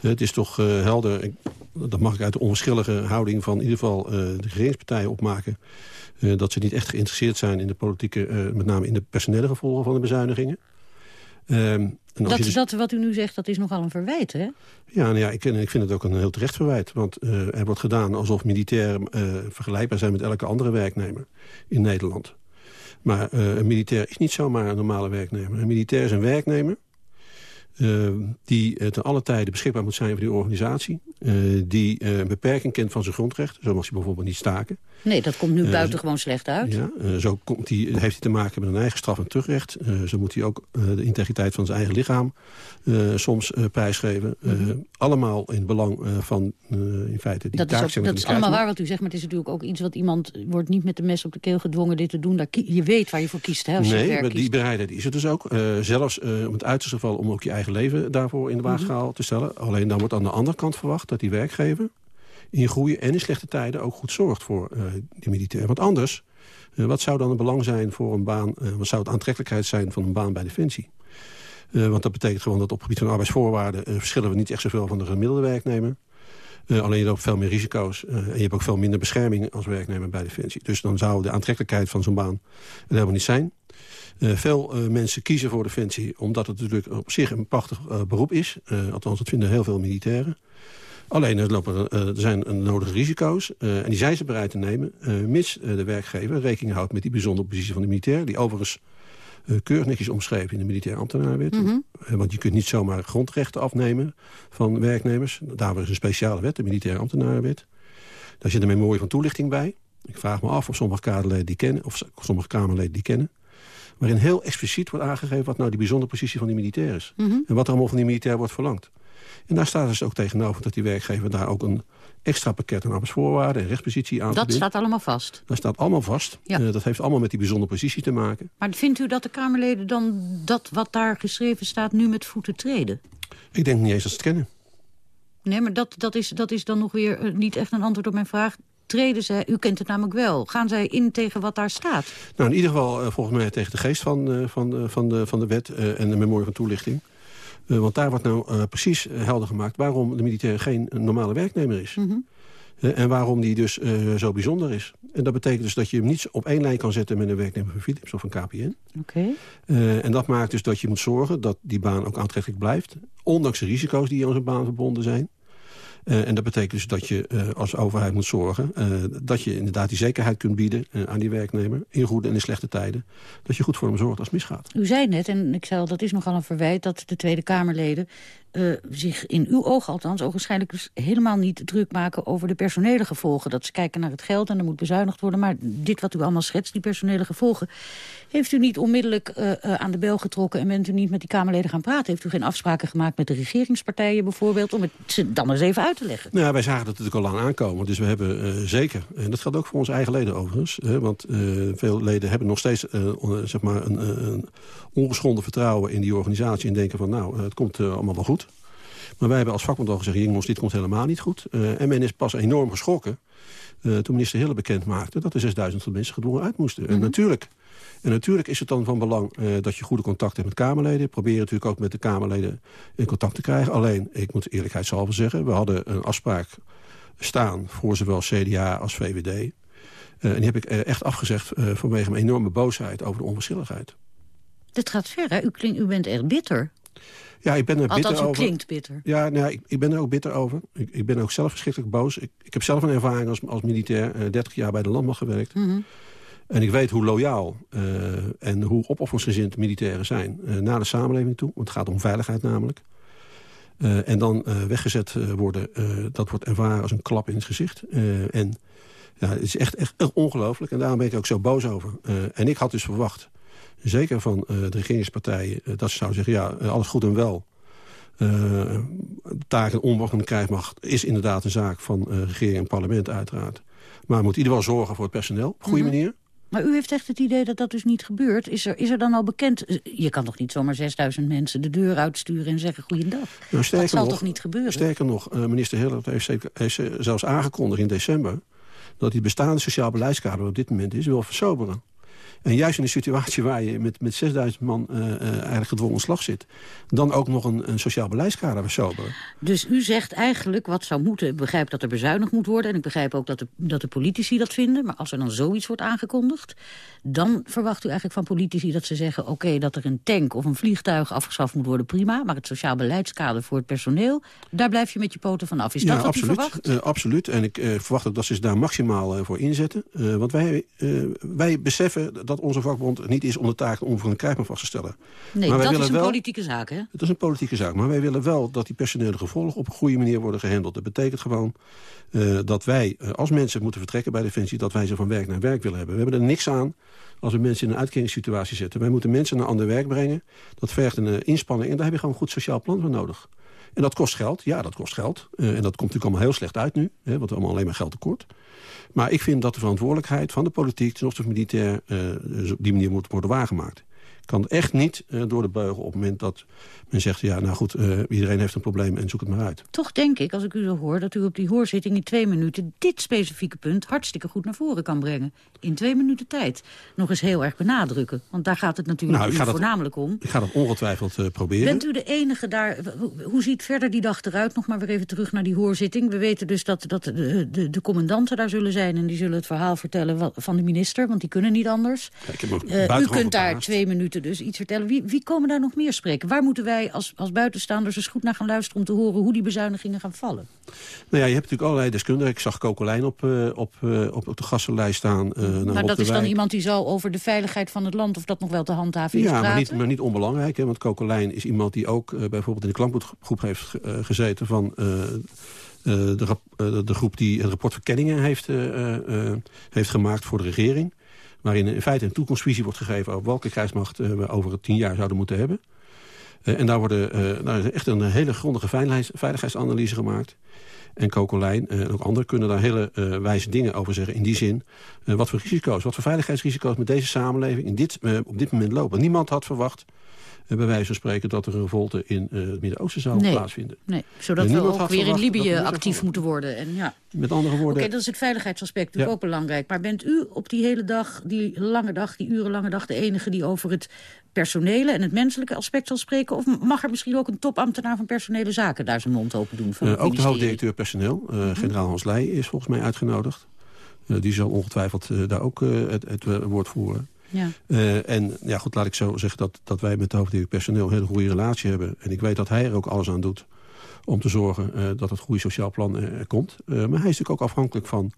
Speaker 33: Het is toch eh, helder, ik, dat mag ik uit de onverschillige houding van in ieder geval de regeringspartijen opmaken... dat ze niet echt geïnteresseerd zijn in de politieke, met name in de personele gevolgen van de bezuinigingen. Ehm,
Speaker 30: Dat,
Speaker 33: dus-
Speaker 30: dat wat u nu zegt, dat is nogal een verwijt, hè?
Speaker 33: ja, nou ja ik, ik vind het ook een heel terecht verwijt. Want er wordt gedaan alsof militairen vergelijkbaar zijn met elke andere werknemer in Nederland. Maar eh, een militair is niet zomaar een normale werknemer. Een militair is een werknemer eh, die eh, ten alle tijde beschikbaar moet zijn voor die organisatie. Eh, die eh, een beperking kent van zijn grondrechten. Zo mag hij bijvoorbeeld niet staken.
Speaker 30: Nee, dat komt nu
Speaker 33: Eh,
Speaker 30: buitengewoon slecht uit.
Speaker 33: Ja, zo komt hij, heeft hij te maken met een eigen straf- en terugrecht. Zo moet hij ook de integriteit van zijn eigen lichaam soms prijsgeven. Eh, allemaal in het belang van in feite die
Speaker 30: Dat is, ook, dat is allemaal waar wat u zegt, maar het is natuurlijk ook iets wat iemand... wordt niet met de mes op de keel gedwongen dit te doen. Daar je weet waar je voor kiest, hè, als
Speaker 33: Nee,
Speaker 30: het
Speaker 33: maar die bereidheid is er dus ook. Zelfs om het uiterste geval om ook je eigen leven daarvoor in de waagschaal te stellen. Alleen dan wordt aan de andere kant verwacht dat die werkgever in goede en in slechte tijden ook goed zorgt voor eh, die militair. Want anders, eh, wat zou dan het belang zijn voor een baan, eh, wat zou het aantrekkelijkheid zijn van een baan bij Defensie? Want dat betekent gewoon dat op gebied van arbeidsvoorwaarden verschillen we niet echt zoveel van de gemiddelde werknemer. Alleen je loopt veel meer risico's en je hebt ook veel minder bescherming als werknemer bij Defensie. Dus dan zou de aantrekkelijkheid van zo'n baan er helemaal niet zijn. Veel mensen kiezen voor Defensie omdat het natuurlijk op zich een prachtig beroep is. Althans, dat vinden heel veel militairen. Alleen er, lopen, eh, er zijn nodige risico's eh, en die zijn ze bereid te nemen... eh, mits eh, de werkgever rekening houdt met die bijzondere positie van de militair... die overigens keurig netjes omschreven in de militaire ambtenarenwet.
Speaker 30: Mhm.
Speaker 33: Want je kunt niet zomaar grondrechten afnemen van werknemers. Daar is een speciale wet, de militaire ambtenarenwet. Daar zit een memorie van toelichting bij. Ik vraag me af of sommige Kamerleden die kennen, of sommige Kamerleden die kennen. Waarin heel expliciet wordt aangegeven wat nou die bijzondere positie van die militair is.
Speaker 30: Mhm.
Speaker 33: En wat er allemaal van die militair wordt verlangd. En daar staat dus ook tegenover dat die werkgever daar ook een extra pakket aan arbeidsvoorwaarden en rechtspositie aan
Speaker 30: Dat staat allemaal vast.
Speaker 33: Dat staat allemaal vast.
Speaker 30: Ja.
Speaker 33: Eh, dat heeft allemaal met die bijzondere positie te maken.
Speaker 30: Maar vindt u dat de Kamerleden dan dat wat daar geschreven staat nu met voeten treden?
Speaker 33: Ik denk niet eens dat ze het kennen.
Speaker 30: Nee, maar dat, dat, is, dat is dan nog weer eh, niet echt een antwoord op mijn vraag. Treden zij, u kent het namelijk wel, gaan zij in tegen wat daar staat?
Speaker 33: Nou, in ieder geval eh, volgens mij tegen de geest van, van, van, de, van de wet en de memorie van toelichting. Eh, want daar wordt nou eh, precies eh, helder gemaakt waarom de militair geen normale werknemer is.
Speaker 30: Mhm.
Speaker 33: En waarom die dus zo bijzonder is. En dat betekent dus dat je hem niet op één lijn kan zetten met een werknemer van Philips of van KPN.
Speaker 30: Oké.
Speaker 33: En dat maakt dus dat je moet zorgen dat die baan ook aantrekkelijk blijft. Ondanks de risico's die aan zo'n baan verbonden zijn. Eh, en dat betekent dus dat je eh, als overheid moet zorgen... eh, dat je inderdaad die zekerheid kunt bieden aan die werknemer... in goede en in slechte tijden. Dat je goed voor hem zorgt als misgaat.
Speaker 30: U zei net, en ik zei dat is nogal een verwijt... dat de Tweede Kamerleden eh, zich in uw oog althans... ogenschijnlijk dus helemaal niet druk maken over de personele gevolgen. Dat ze kijken naar het geld en er moet bezuinigd worden. Maar dit wat u allemaal schetst, die personele gevolgen... heeft u niet onmiddellijk eh, eh, aan de bel getrokken... en bent u niet met die Kamerleden gaan praten? Heeft u geen afspraken gemaakt met de regeringspartijen bijvoorbeeld... om het dan eens even uit te leggen?
Speaker 33: Nou, wij zagen dat natuurlijk al lang aankomen. Dus we hebben zeker, en dat geldt ook voor onze eigen leden overigens... Hè, want veel leden hebben nog steeds zeg maar een, een ongeschonden vertrouwen in die organisatie... en denken van nou, het komt allemaal wel goed. Maar wij hebben als vakbond al gezegd... jongens, dit komt helemaal niet goed. Eh, en men is pas enorm geschrokken eh, toen minister Hille bekend maakte... dat er 6000 mensen gedwongen uit moesten. En natuurlijk... En natuurlijk is het dan van belang eh, dat je goede contact hebt met Kamerleden. Probeer natuurlijk ook met de Kamerleden in contact te krijgen. Alleen, ik moet eerlijkheidshalve zeggen... we hadden een afspraak staan voor zowel CDA als VVD. Eh, en die heb ik echt afgezegd vanwege mijn enorme boosheid over de onverschilligheid.
Speaker 30: Dit gaat ver, hè? U, klinkt, u bent echt bitter.
Speaker 33: Ja, ik ben er bitter
Speaker 30: Althans,
Speaker 33: over.
Speaker 30: klinkt bitter.
Speaker 33: Ja, nou, ik, ik ben er ook bitter over. Ik, ik ben ook zelf verschrikkelijk boos. Ik, ik heb zelf een ervaring als, als militair. eh 30 jaar bij de landmacht gewerkt.
Speaker 30: Mhm.
Speaker 33: En ik weet hoe loyaal eh, en hoe opofferingsgezind militairen zijn eh, naar de samenleving toe. Want het gaat om veiligheid namelijk. En dan weggezet worden, dat wordt ervaren als een klap in het gezicht. En ja, het is echt, echt, echt ongelooflijk. En daarom ben ik er ook zo boos over. En ik had dus verwacht, zeker van eh, de regeringspartijen... eh, dat ze zouden zeggen, ja, eh, alles goed en wel. Eh taak en omvang van de krijgsmacht is inderdaad een zaak van regering en parlement uiteraard. Maar in ieder geval zorgen voor het personeel op goede
Speaker 30: Mhm.
Speaker 33: manier.
Speaker 30: Maar u heeft echt het idee dat dat dus niet gebeurt. Is er, is er dan al bekend... Je kan toch niet zomaar 6000 mensen de deur uitsturen en zeggen goeiedag?
Speaker 33: Nou,
Speaker 30: dat zal
Speaker 33: nog,
Speaker 30: toch niet gebeuren?
Speaker 33: Sterker nog, minister Hille heeft, heeft ze zelfs aangekondigd in december... dat hij het bestaande sociaal beleidskader op dit moment is, wil versoberen. En juist in een situatie waar je met, met 6000 man eh, eh, eigenlijk gedwongen ontslag zit... dan ook nog een, een sociaal beleidskader versoberen.
Speaker 30: Dus u zegt eigenlijk wat zou moeten... Ik begrijp dat er bezuinigd moet worden... en ik begrijp ook dat de, dat de politici dat vinden... maar als er dan zoiets wordt aangekondigd... dan verwacht u eigenlijk van politici dat ze zeggen... oké, dat er een tank of een vliegtuig afgeschaft moet worden, prima... maar het sociaal beleidskader voor het personeel... daar blijf je met je poten van af. Is dat wat
Speaker 33: absoluut,
Speaker 30: u verwacht?
Speaker 33: Eh, absoluut. En ik verwacht ook dat ze zich daar maximaal voor inzetten. Want wij, wij beseffen dat onze vakbond niet is om de taak om voor een krijgsmacht vast te stellen.
Speaker 30: Nee,
Speaker 33: maar
Speaker 30: dat is een
Speaker 33: wel,
Speaker 30: politieke zaak, hè?
Speaker 33: Het is een politieke zaak, maar wij willen wel dat die personele gevolgen op een goede manier worden gehandeld. Dat betekent gewoon eh, dat wij eh, als mensen moeten vertrekken bij Defensie... dat wij ze van werk naar werk willen hebben. We hebben er niks aan als we mensen in een uitkeringssituatie zetten. Wij moeten mensen naar ander werk brengen. Dat vergt een eh, inspanning en daar heb je gewoon een goed sociaal plan voor nodig. En dat kost geld, ja, dat kost geld. Eh, en dat komt natuurlijk allemaal heel slecht uit nu, hè, want allemaal alleen maar geld tekort. Maar ik vind dat de verantwoordelijkheid van de politiek... ten opzichte van militair dus op die manier moet worden waargemaakt. Kan echt niet eh, door de beugel op het moment dat men zegt... ja, nou goed, eh, iedereen heeft een probleem en zoek het maar uit.
Speaker 30: Toch denk ik, als ik u zo hoor, dat u op die hoorzitting in twee minuten... dit specifieke punt hartstikke goed naar voren kan brengen. In twee minuten tijd. Nog eens heel erg benadrukken. Want daar gaat het natuurlijk
Speaker 33: Nou, dat-
Speaker 30: voornamelijk om.
Speaker 33: Ik ga dat ongetwijfeld eh, proberen.
Speaker 30: Bent u de enige daar... hoe- ziet verder die dag eruit? Nog maar weer even terug naar die hoorzitting. We weten dus dat, dat de, de, de commandanten daar zullen zijn... en die zullen het verhaal vertellen van de minister, want die kunnen niet anders. u kunt daar twee minuten buiten dus iets vertellen. Wie, wie komen daar nog meer spreken? Waar moeten wij als, als buitenstaanders eens goed naar gaan luisteren... om te horen hoe die bezuinigingen gaan vallen?
Speaker 33: Nou ja, je hebt natuurlijk allerlei deskundigen. Ik zag Kokolijn op, uh, op, uh, op, op de gassenlijst staan. Uh,
Speaker 30: nou, maar dat is dan iemand die zal over de veiligheid van het land... of dat nog wel te handhaven is
Speaker 33: Ja, maar niet, maar niet onbelangrijk. Hè, want Kokolijn is iemand die ook bijvoorbeeld in de klankgroep heeft gezeten... van de, de, groep die een rapport verkenningen heeft, heeft gemaakt voor de regering waarin in feite een toekomstvisie wordt gegeven... over welke krijgsmacht we over tien jaar zouden moeten hebben. Uh, en daar, worden, uh, daar is echt een hele grondige veiligheidsanalyse gemaakt. En Kokolijn en ook anderen kunnen daar hele wijze dingen over zeggen. In die zin, wat voor risico's, wat voor veiligheidsrisico's... met deze samenleving in dit, op dit moment lopen. Niemand had verwacht bij wijze van spreken dat er een revolte in uh, het Midden-Oosten zou
Speaker 30: nee,
Speaker 33: plaatsvinden.
Speaker 30: Nee, zodat we ook weer in Libië actief moeten worden. En ja.
Speaker 33: Met andere woorden...
Speaker 30: Oké, okay, dat is het veiligheidsaspect natuurlijk ja. ook belangrijk. Maar bent u op die hele dag, die lange dag, die urenlange dag... de enige die over het personele en het menselijke aspect zal spreken? Of mag er misschien ook een topambtenaar van personele zaken daar zijn mond open doen? Van
Speaker 33: uh, ook de hoofddirecteur personeel, uh, -hmm. generaal Hans Leij, is volgens mij uitgenodigd. Uh, die zal ongetwijfeld daar ook het, het woord voeren.
Speaker 30: Ja.
Speaker 33: Uh, en ja, goed, laat ik zo zeggen dat, dat wij met de hoofddirecteur personeel een hele goede relatie hebben. En ik weet dat hij er ook alles aan doet om te zorgen uh, dat het goede sociaal plan er, er komt. Maar hij is natuurlijk ook afhankelijk van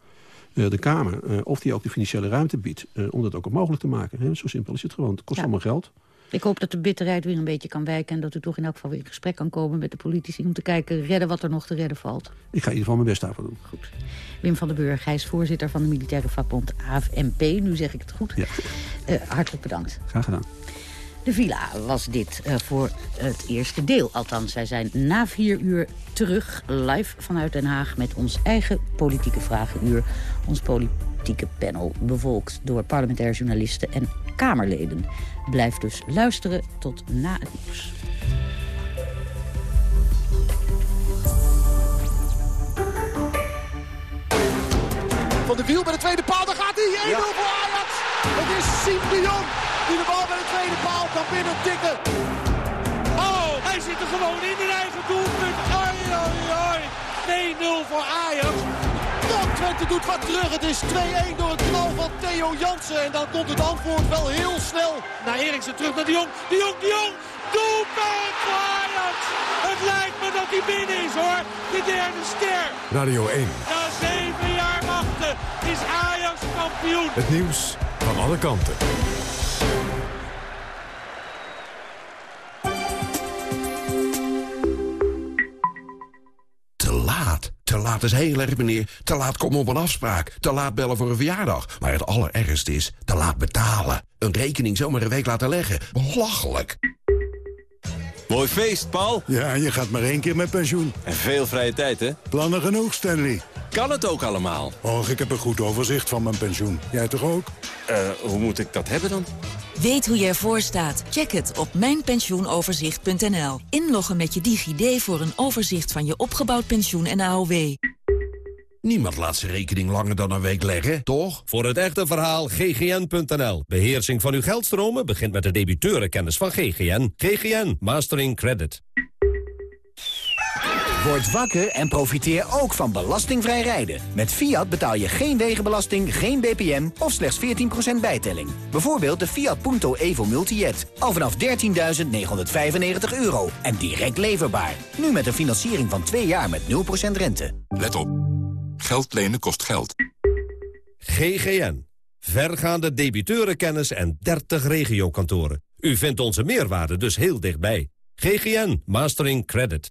Speaker 33: de Kamer. of die ook de financiële ruimte biedt om dat ook mogelijk te maken. Hè? Zo simpel is het gewoon. Het kost ja. allemaal geld.
Speaker 30: Ik hoop dat de bitterheid weer een beetje kan wijken... en dat u toch in elk geval weer in gesprek kan komen met de politici... om te kijken, redden wat er nog te redden valt.
Speaker 33: Ik ga in ieder geval mijn best daarvoor doen.
Speaker 30: Goed. Wim van den Burg, hij is voorzitter van de militaire vakbond AFMP. Nu zeg ik het goed.
Speaker 33: Ja.
Speaker 30: Uh, hartelijk bedankt.
Speaker 33: Graag gedaan.
Speaker 30: De villa was dit uh, voor het eerste deel. Althans, wij zijn na vier uur terug live vanuit Den Haag... met ons eigen politieke vragenuur. Ons politieke panel, bevolkt door parlementaire journalisten en Kamerleden. Blijf dus luisteren tot na het nieuws.
Speaker 35: Van de wiel bij de tweede paal, daar gaat hij. 1-0 ja. voor Ajax. Het is Siem de Jong die de bal bij de tweede paal kan binnen tikken.
Speaker 36: Oh, hij zit er gewoon in het eigen doelpunt. Ai, ai, ai. 2-0 voor Ajax.
Speaker 35: Twente doet wat terug. Het is 2-1 door het knal van Theo Jansen. En dan komt het antwoord wel heel snel.
Speaker 36: Naar Eriksen terug naar de Jong. De Jong, de Jong. Doelpunt voor Ajax. Het lijkt me dat hij binnen is hoor. De derde ster.
Speaker 1: Radio 1.
Speaker 36: Na zeven jaar wachten is Ajax kampioen.
Speaker 1: Het nieuws van alle kanten.
Speaker 37: Laat. Te laat is heel erg, meneer. Te laat komen op een afspraak. Te laat bellen voor een verjaardag. Maar het allerergste is te laat betalen. Een rekening zomaar een week laten leggen. Belachelijk.
Speaker 38: Mooi feest, Paul.
Speaker 39: Ja, je gaat maar één keer met pensioen.
Speaker 38: En veel vrije tijd, hè?
Speaker 39: Plannen genoeg, Stanley.
Speaker 38: Kan het ook allemaal?
Speaker 39: Och, ik heb een goed overzicht van mijn pensioen. Jij toch ook?
Speaker 38: Uh, hoe moet ik dat hebben dan?
Speaker 40: Weet hoe je ervoor staat? Check het op mijnpensioenoverzicht.nl. Inloggen met je DigiD voor een overzicht van je opgebouwd pensioen en AOW.
Speaker 37: Niemand laat zijn rekening langer dan een week leggen, toch?
Speaker 38: Voor het echte verhaal ggn.nl. Beheersing van uw geldstromen begint met de debiteurenkennis van GGN. GGN Mastering Credit.
Speaker 41: Word wakker en profiteer ook van belastingvrij rijden. Met Fiat betaal je geen wegenbelasting, geen BPM of slechts 14% bijtelling. Bijvoorbeeld de Fiat Punto Evo Multijet. Al vanaf 13.995 euro en direct leverbaar. Nu met een financiering van 2 jaar met 0% rente.
Speaker 42: Let op. Geld lenen kost geld.
Speaker 38: GGN. Vergaande debiteurenkennis en 30 regiokantoren. U vindt onze meerwaarde dus heel dichtbij. GGN Mastering Credit.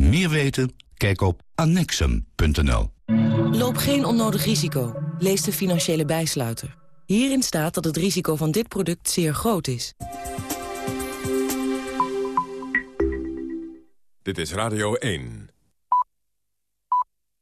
Speaker 43: Meer weten? Kijk op annexum.nl.
Speaker 7: Loop geen onnodig risico. Lees de financiële bijsluiter. Hierin staat dat het risico van dit product zeer groot is.
Speaker 1: Dit is Radio 1.